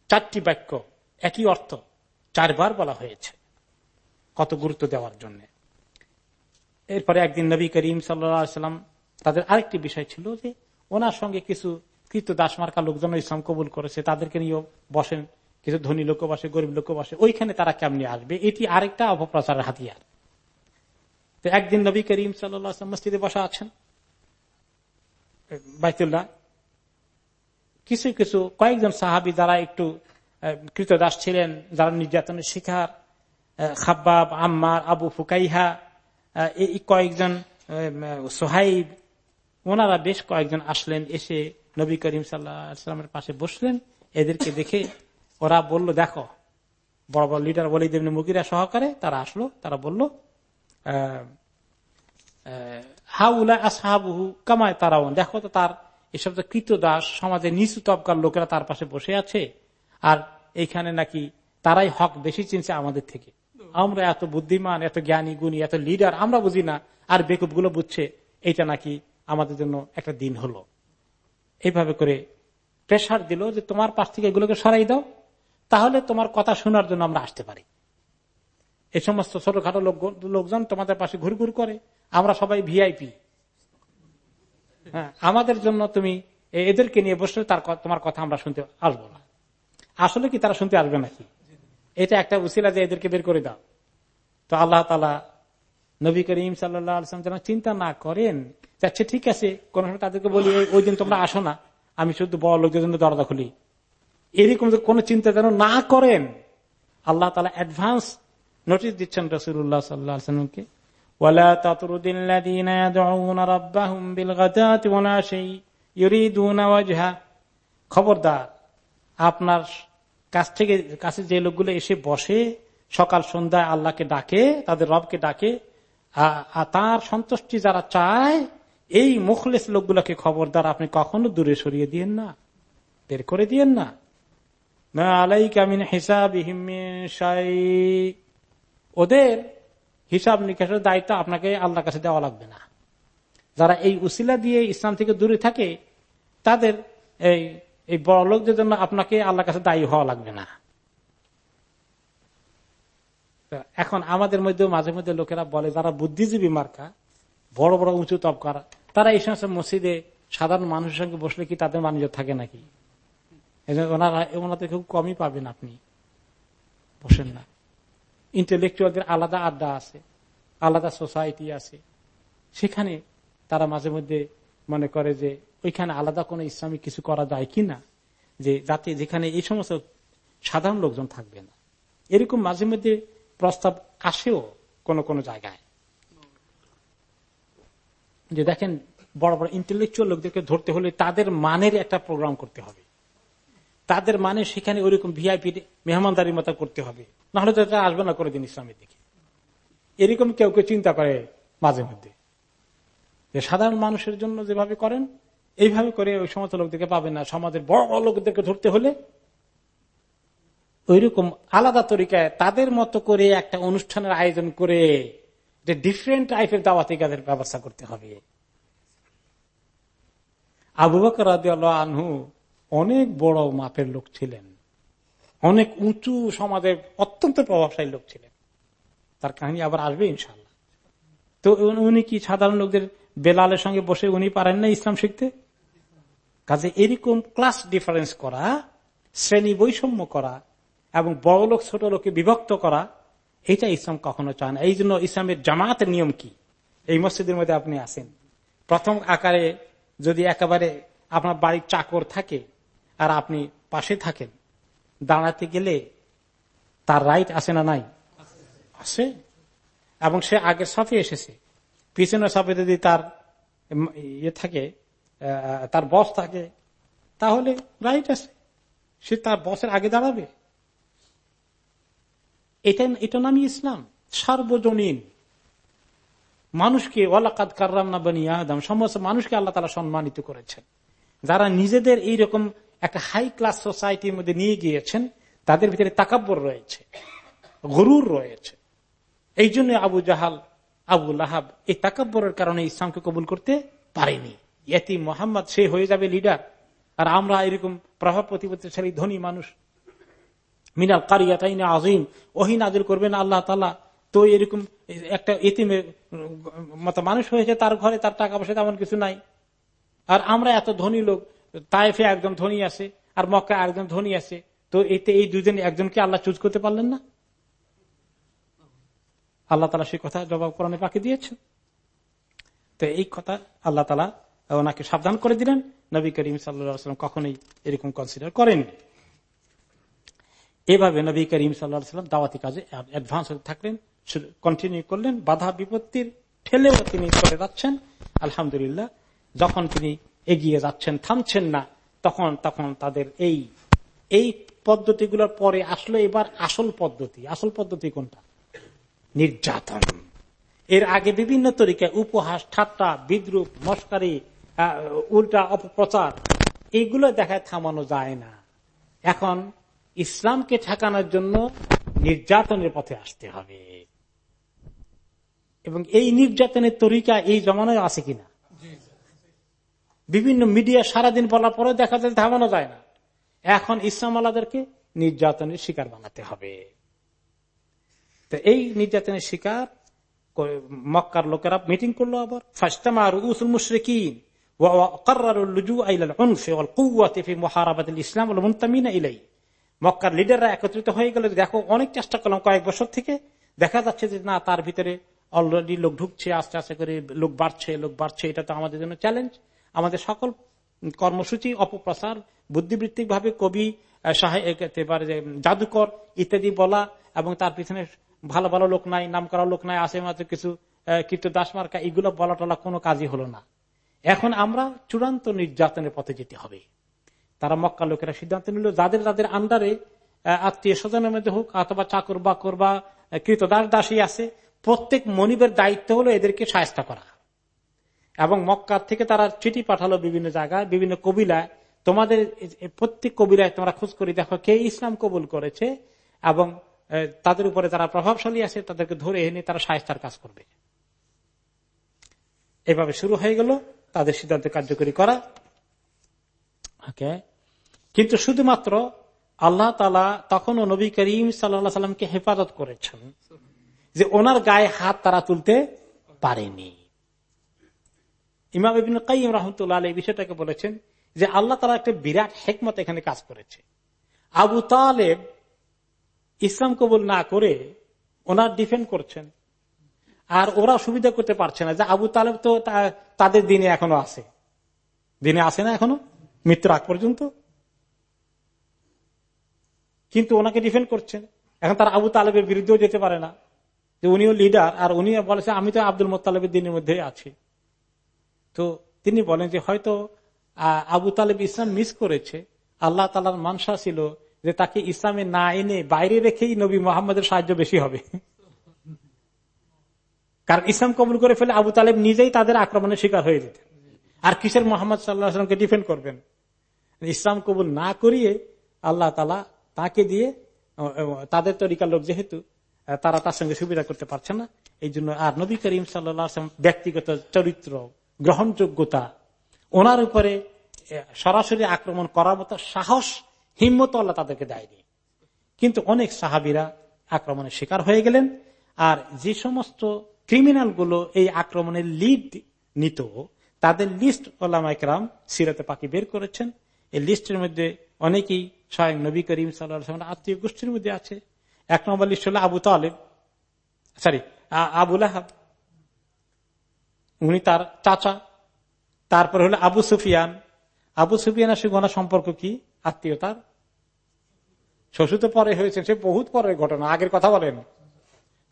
চারটি বাক্য একই অর্থ চারবার বলা হয়েছে। কত গুরুত্ব দেওয়ার জন্য। এরপরে একদিন নবী করিম সাল্লাম তাদের আরেকটি বিষয় ছিল যে ওনার সঙ্গে কিছু কৃত দাসমার্কা লোকজন ইসলাম কবুল করেছে, তাদেরকে নিয়েও বসেন, কিছু ধনী লোক বসে, গরিব লোক বসে। ওইখানে তারা কেমনি আসবে? এটি আরেকটা অপপ্রচারের হাতিয়ার। তো একদিন নবী করিম সাল্লাম মসজিদে বসা আছেন। বাইতুল্লাহ। কিছু কিছু, কয়েকজন সাহাবি যারা একটু কৃতদাস ছিলেন, যারা নির্যাতনের শিকার খাব্বাব, আম্মার, আবু ফুকাইহা কয়েকজন সোহাইব, ওনারা বেশ কয়েকজন আসলেন, এসে নবী করিম সাল্লামের পাশে বসলেন। এদেরকে দেখে ওরা বলল, দেখো, বড় বড় লিডার বলি দেবনী মুগিরা সহকারে তারা আসলো, তারা বলল হাউলা আসহাবহু কামায় তারাও দেখো তো তার এসব তো কৃত দাস, সমাজের নিচু তবকার লোকেরা তার পাশে বসে আছে, আর এইখানে নাকি তারাই হক বেশি চিনছে আমাদের থেকে। আমরা এত বুদ্ধিমান, এত জ্ঞানী, গুণী, এত লিডার আমরা বুঝি না। আর বেকুবগুলো বুঝছে, এইটা নাকি আমাদের জন্য একটা দিন হলো। এইভাবে করে প্রেশার দিল যে তোমার পাশ থেকে এগুলোকে সরাই দাও, তাহলে তোমার কথা শোনার জন্য আমরা আসতে পারি। এই সমস্ত ছোটখাটো লোকজন তোমাদের পাশে ঘুর ঘুর করে। আমরা সবাই ভিআইপি হ্যাঁ আমাদের জন্য তুমি এদেরকে নিয়ে বসলে তার তোমার কথা আমরা শুনতে আসব না। আসলে কি তারা শুনতে আসবে নাকি? এটা একটা উসিলা যে এদেরকে বের করে দাও। তো আল্লাহ তালা নবী করিম সাল্লাম যেন চিন্তা না করেন যাচ্ছে ঠিক আছে, কোন তাদেরকে বলি, ওই দিন তোমরা আসো না, আমি শুধু বড় লোকদের জন্য দরজা খুলি। এরকম কোন চিন্তা যেন না করেন, আল্লাহ তালা অ্যাডভান্স নোটিস দিচ্ছেন রসুল্লাহ সাল্লাহামকে খবরদার, আপনার কাছ থেকে, কাছে যে লোকগুলো এসে বসে সকাল সন্ধ্যায় আল্লাহকে ডাকে, তাদের রবকে ডাকে তার সন্তুষ্টি যারা চায়, এই মুখলেস লোকগুলোকে খবরদার আপনি কখনো দূরে সরিয়ে দিয়েন না, বের করে দিয়েন না। আলাই কামিন হিসাব ওদের হিসাব নিকাশের দায়িত্ব আপনাকে আল্লাহর কাছে দেওয়া লাগবে না। যারা এই উসিলা দিয়ে ইসলাম থেকে দূরে থাকে, তাদের এই এই বড় লোকদের জন্য আপনাকে আল্লাহ কাছে দায়ী হওয়া লাগবে না। এখন আমাদের মধ্যে, মাঝে মধ্যে লোকেরা বলে, যারা বুদ্ধিজীবী মার্কা, বড় বড় উঁচু তবকারা, তারা এই সমস্ত মসজিদে সাধারণ মানুষের সঙ্গে বসলে কি তাদের মানুষ থাকে নাকি? ওনারা, ওনাদের খুব কমই পাবেন আপনি। বসেন না। ইন্টেলেকচুয়ালদের আলাদা আড্ডা আছে, আলাদা সোসাইটি আছে। সেখানে তারা মাঝে মধ্যে মনে করে যে ওইখানে আলাদা কোনো ইসলামিক কিছু করা যায় কি না যে যাতে যেখানে এই সমস্ত সাধারণ লোকজন থাকবে না। এরকম মাঝে মধ্যে প্রস্তাব আসেও কোন কোন জায়গায়। যে দেখেন, বড় বড় ইন্টেলেকচুয়াল লোকদেরকে ধরতে হলে তাদের মানের একটা প্রোগ্রাম করতে হবে। তাদের মানে সেখানে ওইরকম ভিআইপি মেহমানদারির মতো করতে হবে। নাহলে তো আসবে না করে দিন ইসলামের দিকে। এরকম কেউ কেউ চিন্তা করে মাঝে মধ্যে। যে সাধারণ মানুষের জন্য যেভাবে করেন, এইভাবে করে ওই সমস্ত লোকদেরকে পাবেন না। সমাজের বড় লোকদেরকে ধরতে হলে ওইরকম আলাদা তরিকায় তাদের মতো করে একটা অনুষ্ঠানের আয়োজন করে যে ডিফারেন্ট টাইপের দাওয়াতি কাদের ব্যবস্থা করতে হবে। আবু বকর আনহু অনেক বড় মাপের লোক ছিলেন। অনেক উঁচু সমাজের অত্যন্ত প্রভাবশালী লোক ছিলেন। তার কাহিনী আবার আসবে ইনশাল্লাহ তো উনি কি সাধারণ লোকদের বেলালের সঙ্গে বসে উনি পারেন না ইসলাম শিখতে। কাজে এরকম ক্লাস ডিফারেন্স করা, শ্রেণি বৈষম্য করা এবং বড় লোক, ছোট লোককে বিভক্ত করা, এটা ইসলাম কখনো চায় না। এই জন্য ইসলামের জামাতের নিয়ম কি? এই মসজিদের মধ্যে আপনি আসেন প্রথম আকারে যদি একেবারে আপনার বাড়ির চাকর থাকে আর আপনি পাশে থাকেন, দাঁড়াতে গেলে তার রাইট আছে না নাই? আছে। এবং সে আগের সাথে এসেছে। পিছনের সাথে যদি তার ইয়ে থাকে তার বস থাকে, তাহলে রাইট আছে। সে তার বসের আগে দাঁড়াবে। এটা এটা নামই ইসলাম। সার্বজনীন। মানুষকে ওলাকাত কার্রাম না বানিয়ে আদম, সমস্ত মানুষকে আল্লাহ তালা সম্মানিত করেছেন। যারা নিজেদের এইরকম একটা হাই ক্লাস সোসাইটির মধ্যে নিয়ে গিয়েছেন, তাদের ভিতরে তাকাব্বর রয়েছে, গরুর রয়েছে। এই জন্য আবু জাহাল আবু লাহাব এই তাকাব্বরের কারণে ইসলামকে কবুল করতে পারেনি। এটি মোহাম্মদ, সে হয়ে যাবে লিডার। আর আমরা এরকম প্রভাব প্রতিপত্তিশালী ধনী মানুষ। মিনাল কারিয়া তাই না আজিম ওহি নাজির করবেন আল্লাহ তালা তো এরকম একটা এতিমে মতো মানুষ হয়েছে, তার ঘরে তার টাকা পয়সা তেমন কিছু নাই। আর আমরা এত ধনী লোক তাইফে একজন ধনী আছে, আর মক্কা একজন ধনী আছে। তো এতে এই দুজন একজনকে আল্লাহ চুজ করতে পারলেন না? আল্লাহ তালা সেই কথা জবাব কোরআনে পাকি দিয়েছে তো এই কথা আল্লাহ তালা ওনাকে সাবধান করে দিলেন। নবী করিম সাল্লাম কখনোই এরকম কনসিডার করেন এভাবে নবী করিম সাল্লাম দাওয়াতি কাজে অ্যাডভান্স হতে থাকলেন কন্টিনিউ করলেন, বাধা বিপত্তির ঠেলেও তিনি করে যাচ্ছেন। আলহামদুলিল্লাহ, যখন তিনি এগিয়ে যাচ্ছেন, থামছেন না, তখন তখন তাদের এই এই পদ্ধতিগুলোর পরে আসলো এবার আসল পদ্ধতি। আসল পদ্ধতি কোনটা? নির্যাতন। এর আগে বিভিন্ন তরিকায় উপহাস, ঠাট্টা, বিদ্রুপ, মস্কারি উল্টা অপপ্রচার এইগুলো দেখায় থামানো যায় না। এখন ইসলামকে ঠেকানোর জন্য নির্যাতনের পথে আসতে হবে। এবং এই নির্যাতনের তরিকা এই জমানায় আছে কিনা? বিভিন্ন মিডিয়া সারাদিন বলার পরে দেখা যায় থামানো যায় না। এখন ইসলাম আলাদেরকে নির্যাতনের শিকার বানাতে হবে। তো এই নির্যাতনের শিকার মক্কার লোকেরা মিটিং করল আবার। ফাস্তামার উসুল মুশরিকিন মক্কার লিডাররা একত্রিত হয়ে গেল দেখো অনেক চেষ্টা করলাম কয়েক বছর থেকে। দেখা যাচ্ছে যে না, তার ভিতরে অলরেডি লোক ঢুকছে, আস্তে আস্তে করে লোক বাড়ছে লোক বাড়ছে, এটা তো আমাদের জন্য চ্যালেঞ্জ আমাদের সকল কর্মসূচি, অপপ্রচার বুদ্ধিবৃত্তিক ভাবে কবি জাদুকর ইত্যাদি বলা এবং তার পিছনে ভালো ভালো লোক নাই নাম করা লোক নাই আসে মাত্র কিছু কীর্ত দাস মার্কা, এগুলো বলা টলা কোনো কাজই হলো না। এখন আমরা চূড়ান্ত নির্যাতনের পথে যেতে হবে। তারা মক্কা লোকেরা সিদ্ধান্ত নিল, যাদের যাদের আন্ডারে আত্মীয় স্বজনের মধ্যে হোক, অথবা চাকর বাকর বা কৃতদাস দাসী আছে, প্রত্যেক মনিবের দায়িত্ব হলো এদেরকে সায়স্তা করা। এবং মক্কার থেকে তারা চিঠি পাঠালো বিভিন্ন জায়গায়, বিভিন্ন কবিলায়, তোমাদের প্রত্যেক কবিলায় তোমরা খোঁজ করে দেখো কে ইসলাম কবুল করেছে, এবং তাদের উপরে যারা প্রভাবশালী আছে, তাদেরকে ধরে এনে তারা সায়স্তার কাজ করবে। এভাবে শুরু হয়ে গেল, তাদের সিদ্ধান্ত কার্যকরী করা। কিন্তু শুধুমাত্র আল্লাহ তালা তখনও নবী করিম সাল্লা সাল্লামকে হেফাজত করেছেন যে ওনার গায়ে হাত তারা তুলতে পারেনি। ইমাম কাইম রহমতুল্লাহ এই বিষয়টাকে বলেছেন যে আল্লাহ তালা একটা বিরাট হেকমত এখানে কাজ করেছে। আবু তালেব ইসলাম কবুল না করে ওনার ডিফেন্ড করছেন। আর ওরা সুবিধা করতে পারছে না যে আবু তালেব তো তাদের দিনে এখনও আছে। দিনে আছে না এখনও? মৃত্যুর আগ পর্যন্ত? কিন্তু ওনাকে ডিফেন্ড করছেন। এখন তারা আবু তালেবের বিরুদ্ধেও যেতে পারে না। যে উনিও লিডার আর উনি বলেছে, আমি তো আব্দুল মোত্তালেবের দিনের মধ্যে আছি। তো তিনি বলেন যে, হয়তো আবু তালেব ইসলাম মিস করেছে। আল্লাহ তালার মানসা ছিল যে তাকে ইসলামে না এনে বাইরে রেখেই নবী মোহাম্মদের সাহায্য বেশি হবে। কারণ ইসলাম কবুল করে ফেলে আবু তালেব নিজেই তাদের আক্রমণের শিকার হয়ে যেতেন। আর কিসের মোহাম্মদ সাল্লাহামকে ডিফেন্ড করবেন? ইসলাম কবুল না করিয়ে আল্লাহ তালা তাকে দিয়ে তাদের তরিকার লোক যেহেতু তারা তার সঙ্গে সুবিধা করতে পারছে না। এই জন্য আর নবী করিম সাল্লাম ব্যক্তিগত চরিত্র, গ্রহণযোগ্যতা, ওনার উপরে সরাসরি আক্রমণ করার মতো সাহস হিম্মত আল্লাহ তাদেরকে দেয়নি। কিন্তু অনেক সাহাবিরা আক্রমণের শিকার হয়ে গেলেন, আর যে সমস্ত ক্রিমিনালগুলো এই আক্রমণের লিড নিত, তাদের লিস্ট ওলামাইকরাম সিরাতে পাখি বের করেছেন। এই লিস্টের মধ্যে অনেকেই স্বয়ং নবী করিম সাল্লাহ আত্মীয় গোষ্ঠীর মধ্যে আছে। এক নম্বর লিস্ট হল আবু তালেব সরি আবুল আহাব উনি তার চাচা। তারপর হলো আবু সুফিয়ান। আবু সুফিয়ানের সঙ্গে সম্পর্ক কি? আত্মীয়তার শ্বশুর তো পরে হয়েছে, সে বহুত পরের ঘটনা, আগের কথা বলেন।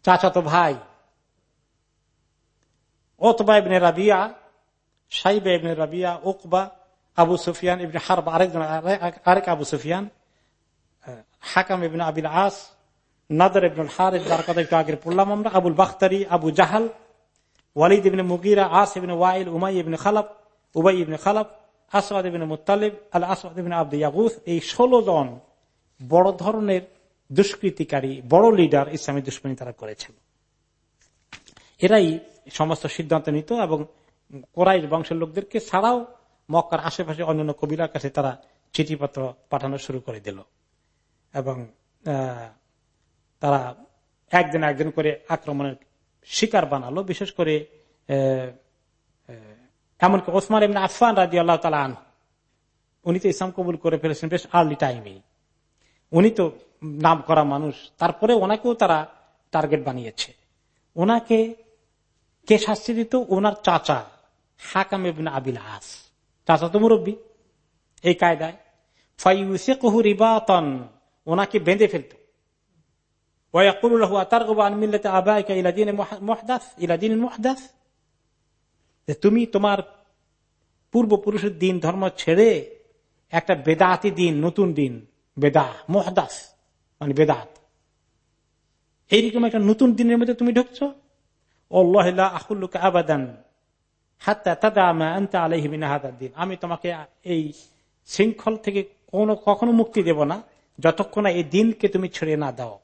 চাচা তো ভাই, ওতবা ইবনে রাবিয়া, সাইবা ইবনে রাবিয়া ওকবা আবু সুফিয়ান ইবনে হারবা আরেকজন আরেক আবু সুফিয়ান হাকাম ইবনে আবিল আস, নাদর ইবনুল হারিস, যার কথা একটু আগে পড়লাম আমরা, আবুল বাখতারি, আবু জাহাল, ওয়ালিদ ইবনে মুগিরা, আস ইবনে ওয়াইল, উমাই ইবনে খালাব, উবাই ইবনে খালাব আসাদিন মুতালিব আল আসাদিন আব্দ ইয়াগুস, এই ষোলো জন বড় ধরনের দুষ্কৃতিকারী, বড় লিডার ইসলামী দুশ্মনী তারা করেছিল এরাই সমস্ত সিদ্ধান্ত নিত এবং কোরাইশ বংশের লোকদেরকে ছাড়াও মক্কার আশেপাশে অন্যান্য কবিরার কাছে তারা চিঠিপত্র পাঠানো শুরু করে দিল। এবং তারা একদিন একদিন করে আক্রমণের শিকার বানালো, বিশেষ করে এমনকি ওসমান এমনি আফান রাজি আল্লাহ তালা আন উনি তো ইসলাম কবুল করে ফেলেছেন বেশ আর্লি টাইমে উনি তো নাম করা মানুষ, তারপরে ওনাকেও তারা টার্গেট বানিয়েছে। ওনাকে কে শাস্তি দিত? ওনার চাচা, হাকাম এবিন আবিল আস চাচা তো মুরব্বী এই কায়দায়। ফাইসে কহু রিবাতন, ওনাকে বেঁধে ফেলত। তুমি তোমার পূর্বপুরুষের দিন, ধর্ম ছেড়ে একটা বেদাতি দিন, নতুন দিন বেদা মহদাস মানে বেদাত। এইরকম একটা নতুন দিনের মধ্যে তুমি ঢুকছো? আমি তোমাকে এই শৃঙ্খল থেকে কোনো, কখনো মুক্তি দেব না, যতক্ষণ এই দিনকে তুমি ছেড়ে না দাও।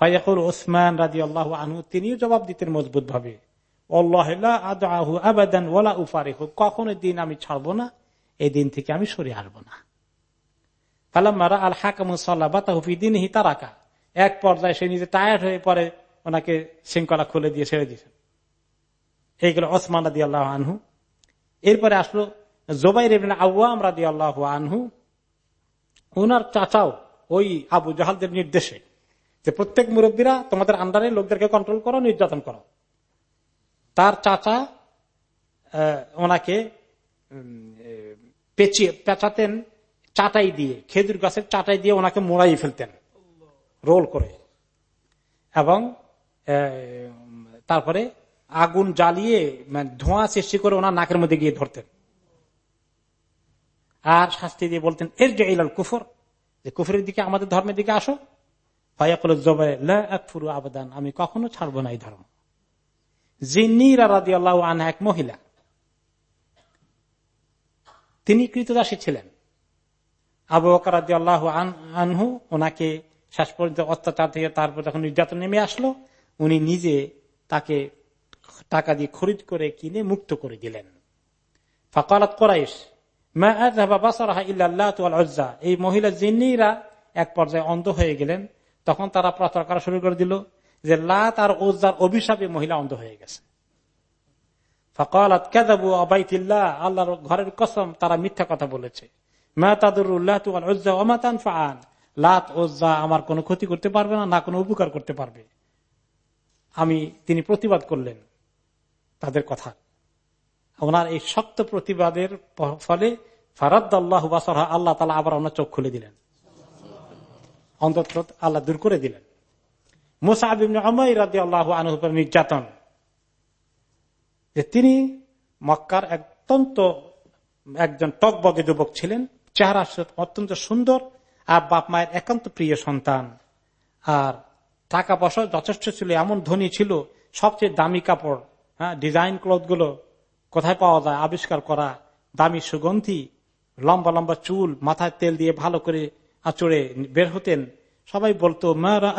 ফাইয়াকুল ওসমান রাজি আল্লাহ আনহু, তিনিও জবাব দিতেন মজবুত ভাবে আবাদান ওলা উফারে কখনো দিন আমি ছাড়বো না, এই দিন থেকে আমি সরে আসব না। ফালাম্মারা আল হাকামুসল্লাহিদিন হিতারাকা এক পর্যায়ে সে নিজে টায়ার্ড হয়ে পরে ওনাকে শৃঙ্খলা খুলে দিয়ে ছেড়ে দিয়েছেন এইগুলো ওসমান রাদি আল্লাহ আনহু। এরপরে আসলো জোবাইর আউয়াম রাদি আল্লাহ আনহু। ওনার চাচাও ওই আবু জাহালদের নির্দেশে যে প্রত্যেক মুরব্বীরা তোমাদের আন্ডারে লোকদেরকে কন্ট্রোল করো, নির্যাতন করো। তার চাচা ওনাকে পেঁচিয়ে, পেঁচাতেন চাটাই দিয়ে, খেজুর গাছের চাটাই দিয়ে ওনাকে মোড়াই ফেলতেন, রোল করে। এবং তারপরে আগুন জ্বালিয়ে মানে ধোঁয়া সৃষ্টি করে ওনার নাকের মধ্যে গিয়ে ধরতেন। আর শাস্তি দিয়ে বলতেন এর যে ইলাল কুফর। যে কুফরের দিকে, আমাদের ধর্মের দিকে আসো। ফায়াকুল জবাই ফুরু আবেদান। আমি কখনো ছাড়বো না এই ধর্ম। জিন্নিরা আনহা এক মহিলা। তিনি কৃতদাসী ছিলেন। আবু বকর রাজি আল্লাহ আনহু ওনাকে শেষ পর্যন্ত অত্যাচার থেকে তারপর যখন নির্যাতন নেমে আসলো, উনি নিজে তাকে টাকা দিয়ে খরিদ করে কিনে মুক্ত করে দিলেন। ফকালত করাইশ এই মহিলা জিন্নিরা এক পর্যায়ে অন্ধ হয়ে গেলেন। তখন তারা প্রচার করা শুরু করে দিল যে, লাত আর ওজার অভিশাপে মহিলা অন্ধ হয়ে গেছে। ফকালত কেদাবু আবাইতিল্লাহ, আল্লাহর ঘরের কসম, তারা মিথ্যা কথা বলেছে। লাত আমার কোনো ক্ষতি করতে পারবে না না কোনো উপকার করতে পারবে। আমি, তিনি প্রতিবাদ করলেন তাদের কথা। ওনার এই শক্ত প্রতিবাদের ফলে ফারাদ আল্লাহ আল্লাহ তালা আবার ওনার চোখ খুলে দিলেন। অন্তত আল্লাহ দূর করে দিলেন। নির্যাতন। যে তিনি মক্কার অত্যন্ত একজন টকবগে যুবক ছিলেন। চেহারা অত্যন্ত সুন্দর আর বাপ মায়ের একান্ত প্রিয় সন্তান। আর টাকা পয়সা যথেষ্ট ছিল, এমন ধনী ছিল, সবচেয়ে দামি কাপড় হ্যাঁ ডিজাইন ক্লথগুলো কোথায় পাওয়া যায় আবিষ্কার করা, দামি সুগন্ধি, লম্বা লম্বা চুল, মাথায় তেল দিয়ে ভালো করে আচড়ে বের হতেন। সবাই বলতো মারা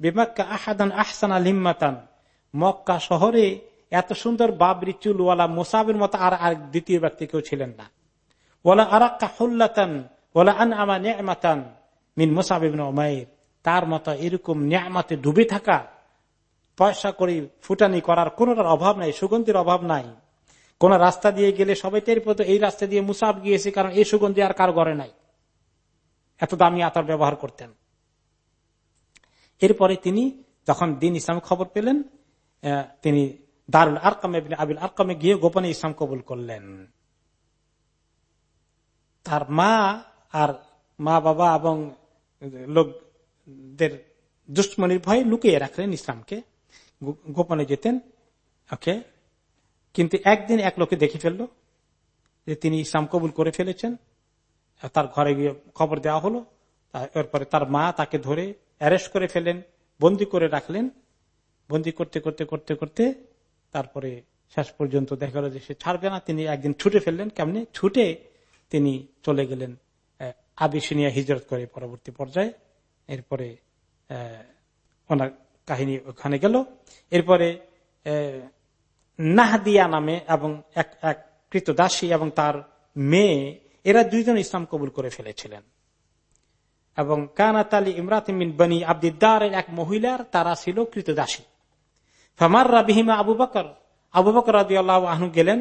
বেমাক্কা আহাদান আহসান মক্কা শহরে এত সুন্দর বাবরি চুলওয়ালা মোসাবের মতো আর আর দ্বিতীয় ব্যক্তি কেউ ছিলেন না। ওলা আরাক্কা হুল্লাতান ওলা আন আমা নেমাতান মিন মোসাবিন ওমাইর তার মতো এরকম ন্যামাতে ডুবে থাকা, পয়সা করে ফুটানি করার কোন অভাব নাই, সুগন্ধির অভাব নাই। কোন রাস্তা দিয়ে গেলে সবাই পথে এই রাস্তা দিয়ে মুসাব গিয়েছে কারণ এই সুগন্ধি আর কার ঘরে নাই। এত দামি আতার ব্যবহার করতেন। এরপরে তিনি যখন দিন ইসলাম খবর পেলেন তিনি দারুল আরকামে আবিল আরকামে গিয়ে গোপনে ইসলাম কবুল করলেন। তার মা আর মা বাবা এবং লোকদের দুশ্মনির ভয়ে লুকিয়ে রাখলেন ইসলামকে। গোপনে যেতেন। ওকে। কিন্তু একদিন এক লোকে দেখে ফেলল যে তিনি ইসলাম কবুল করে ফেলেছেন। তার ঘরে গিয়ে খবর দেওয়া হলো। এরপরে তার মা তাকে ধরে অ্যারেস্ট করে ফেলেন, বন্দি করে রাখলেন। বন্দি করতে করতে করতে করতে তারপরে শেষ পর্যন্ত দেখা গেল যে সে ছাড়বে না। তিনি একদিন ছুটে ফেললেন। কেমনি? ছুটে তিনি চলে গেলেন আবিসিনিয়া হিজরত করে পরবর্তী পর্যায়ে। এরপরে ওনার কাহিনী ওখানে গেল। এরপরে নাহদিয়া নামে এবং এক এক কৃতদাসী এবং তার মেয়ে, এরা দুইজন ইসলাম কবুল করে ফেলেছিলেন। এবং কানাত আলী ইমরাতিমিন বনি আব্দিদারের এক মহিলার তারা ছিল কৃতদাসী। ফামার রাবিহিমা আবু বকর আবু বকর রাজি আল্লাহ আহনু গেলেন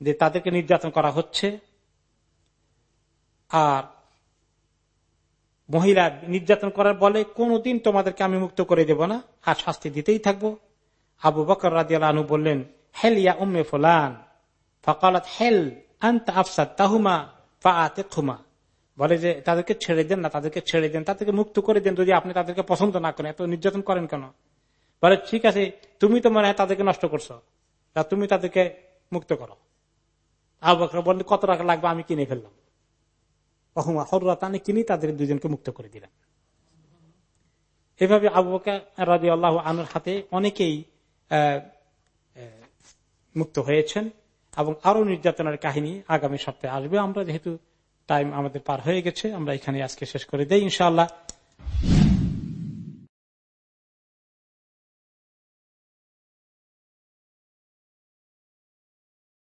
যে তাদেরকে নির্যাতন করা হচ্ছে। আর মহিলা নির্যাতন করার বলে কোনদিন তোমাদেরকে আমি মুক্ত করে দেব না, আর শাস্তি দিতেই থাকব। আবু বকর রাজি আল্লাহনু বললেন, হেল ইয়া উম্মে ফুলান। ফকালত, হেল আফসাদ তাহুমা বলে যে, তাদেরকে ছেড়ে দেন না, তাদেরকে ছেড়ে দেন, তাদেরকে মুক্ত করে দেন, যদি আপনি তাদেরকে পছন্দ না করেন, এত নির্যাতন করেন কেন? বলে, ঠিক আছে, তুমি তো মনে হয় তাদেরকে নষ্ট করছ তুমি তাদেরকে মুক্ত করো। আবু বকর বললে কত টাকা লাগবে, আমি কিনে ফেললাম। কিনি তাদের দুজনকে মুক্ত করে দিলেন। এভাবে আবু রাজি আল্লাহ আনুর হাতে অনেকেই মুক্ত হয়েছেন এবং আরও নির্যাতনের কাহিনী আগামী সপ্তাহে আসবে। আমরা যেহেতু টাইম আমাদের পার হয়ে গেছে, আমরা এখানে আজকে শেষ করে দেই, ইনশাআল্লাহ।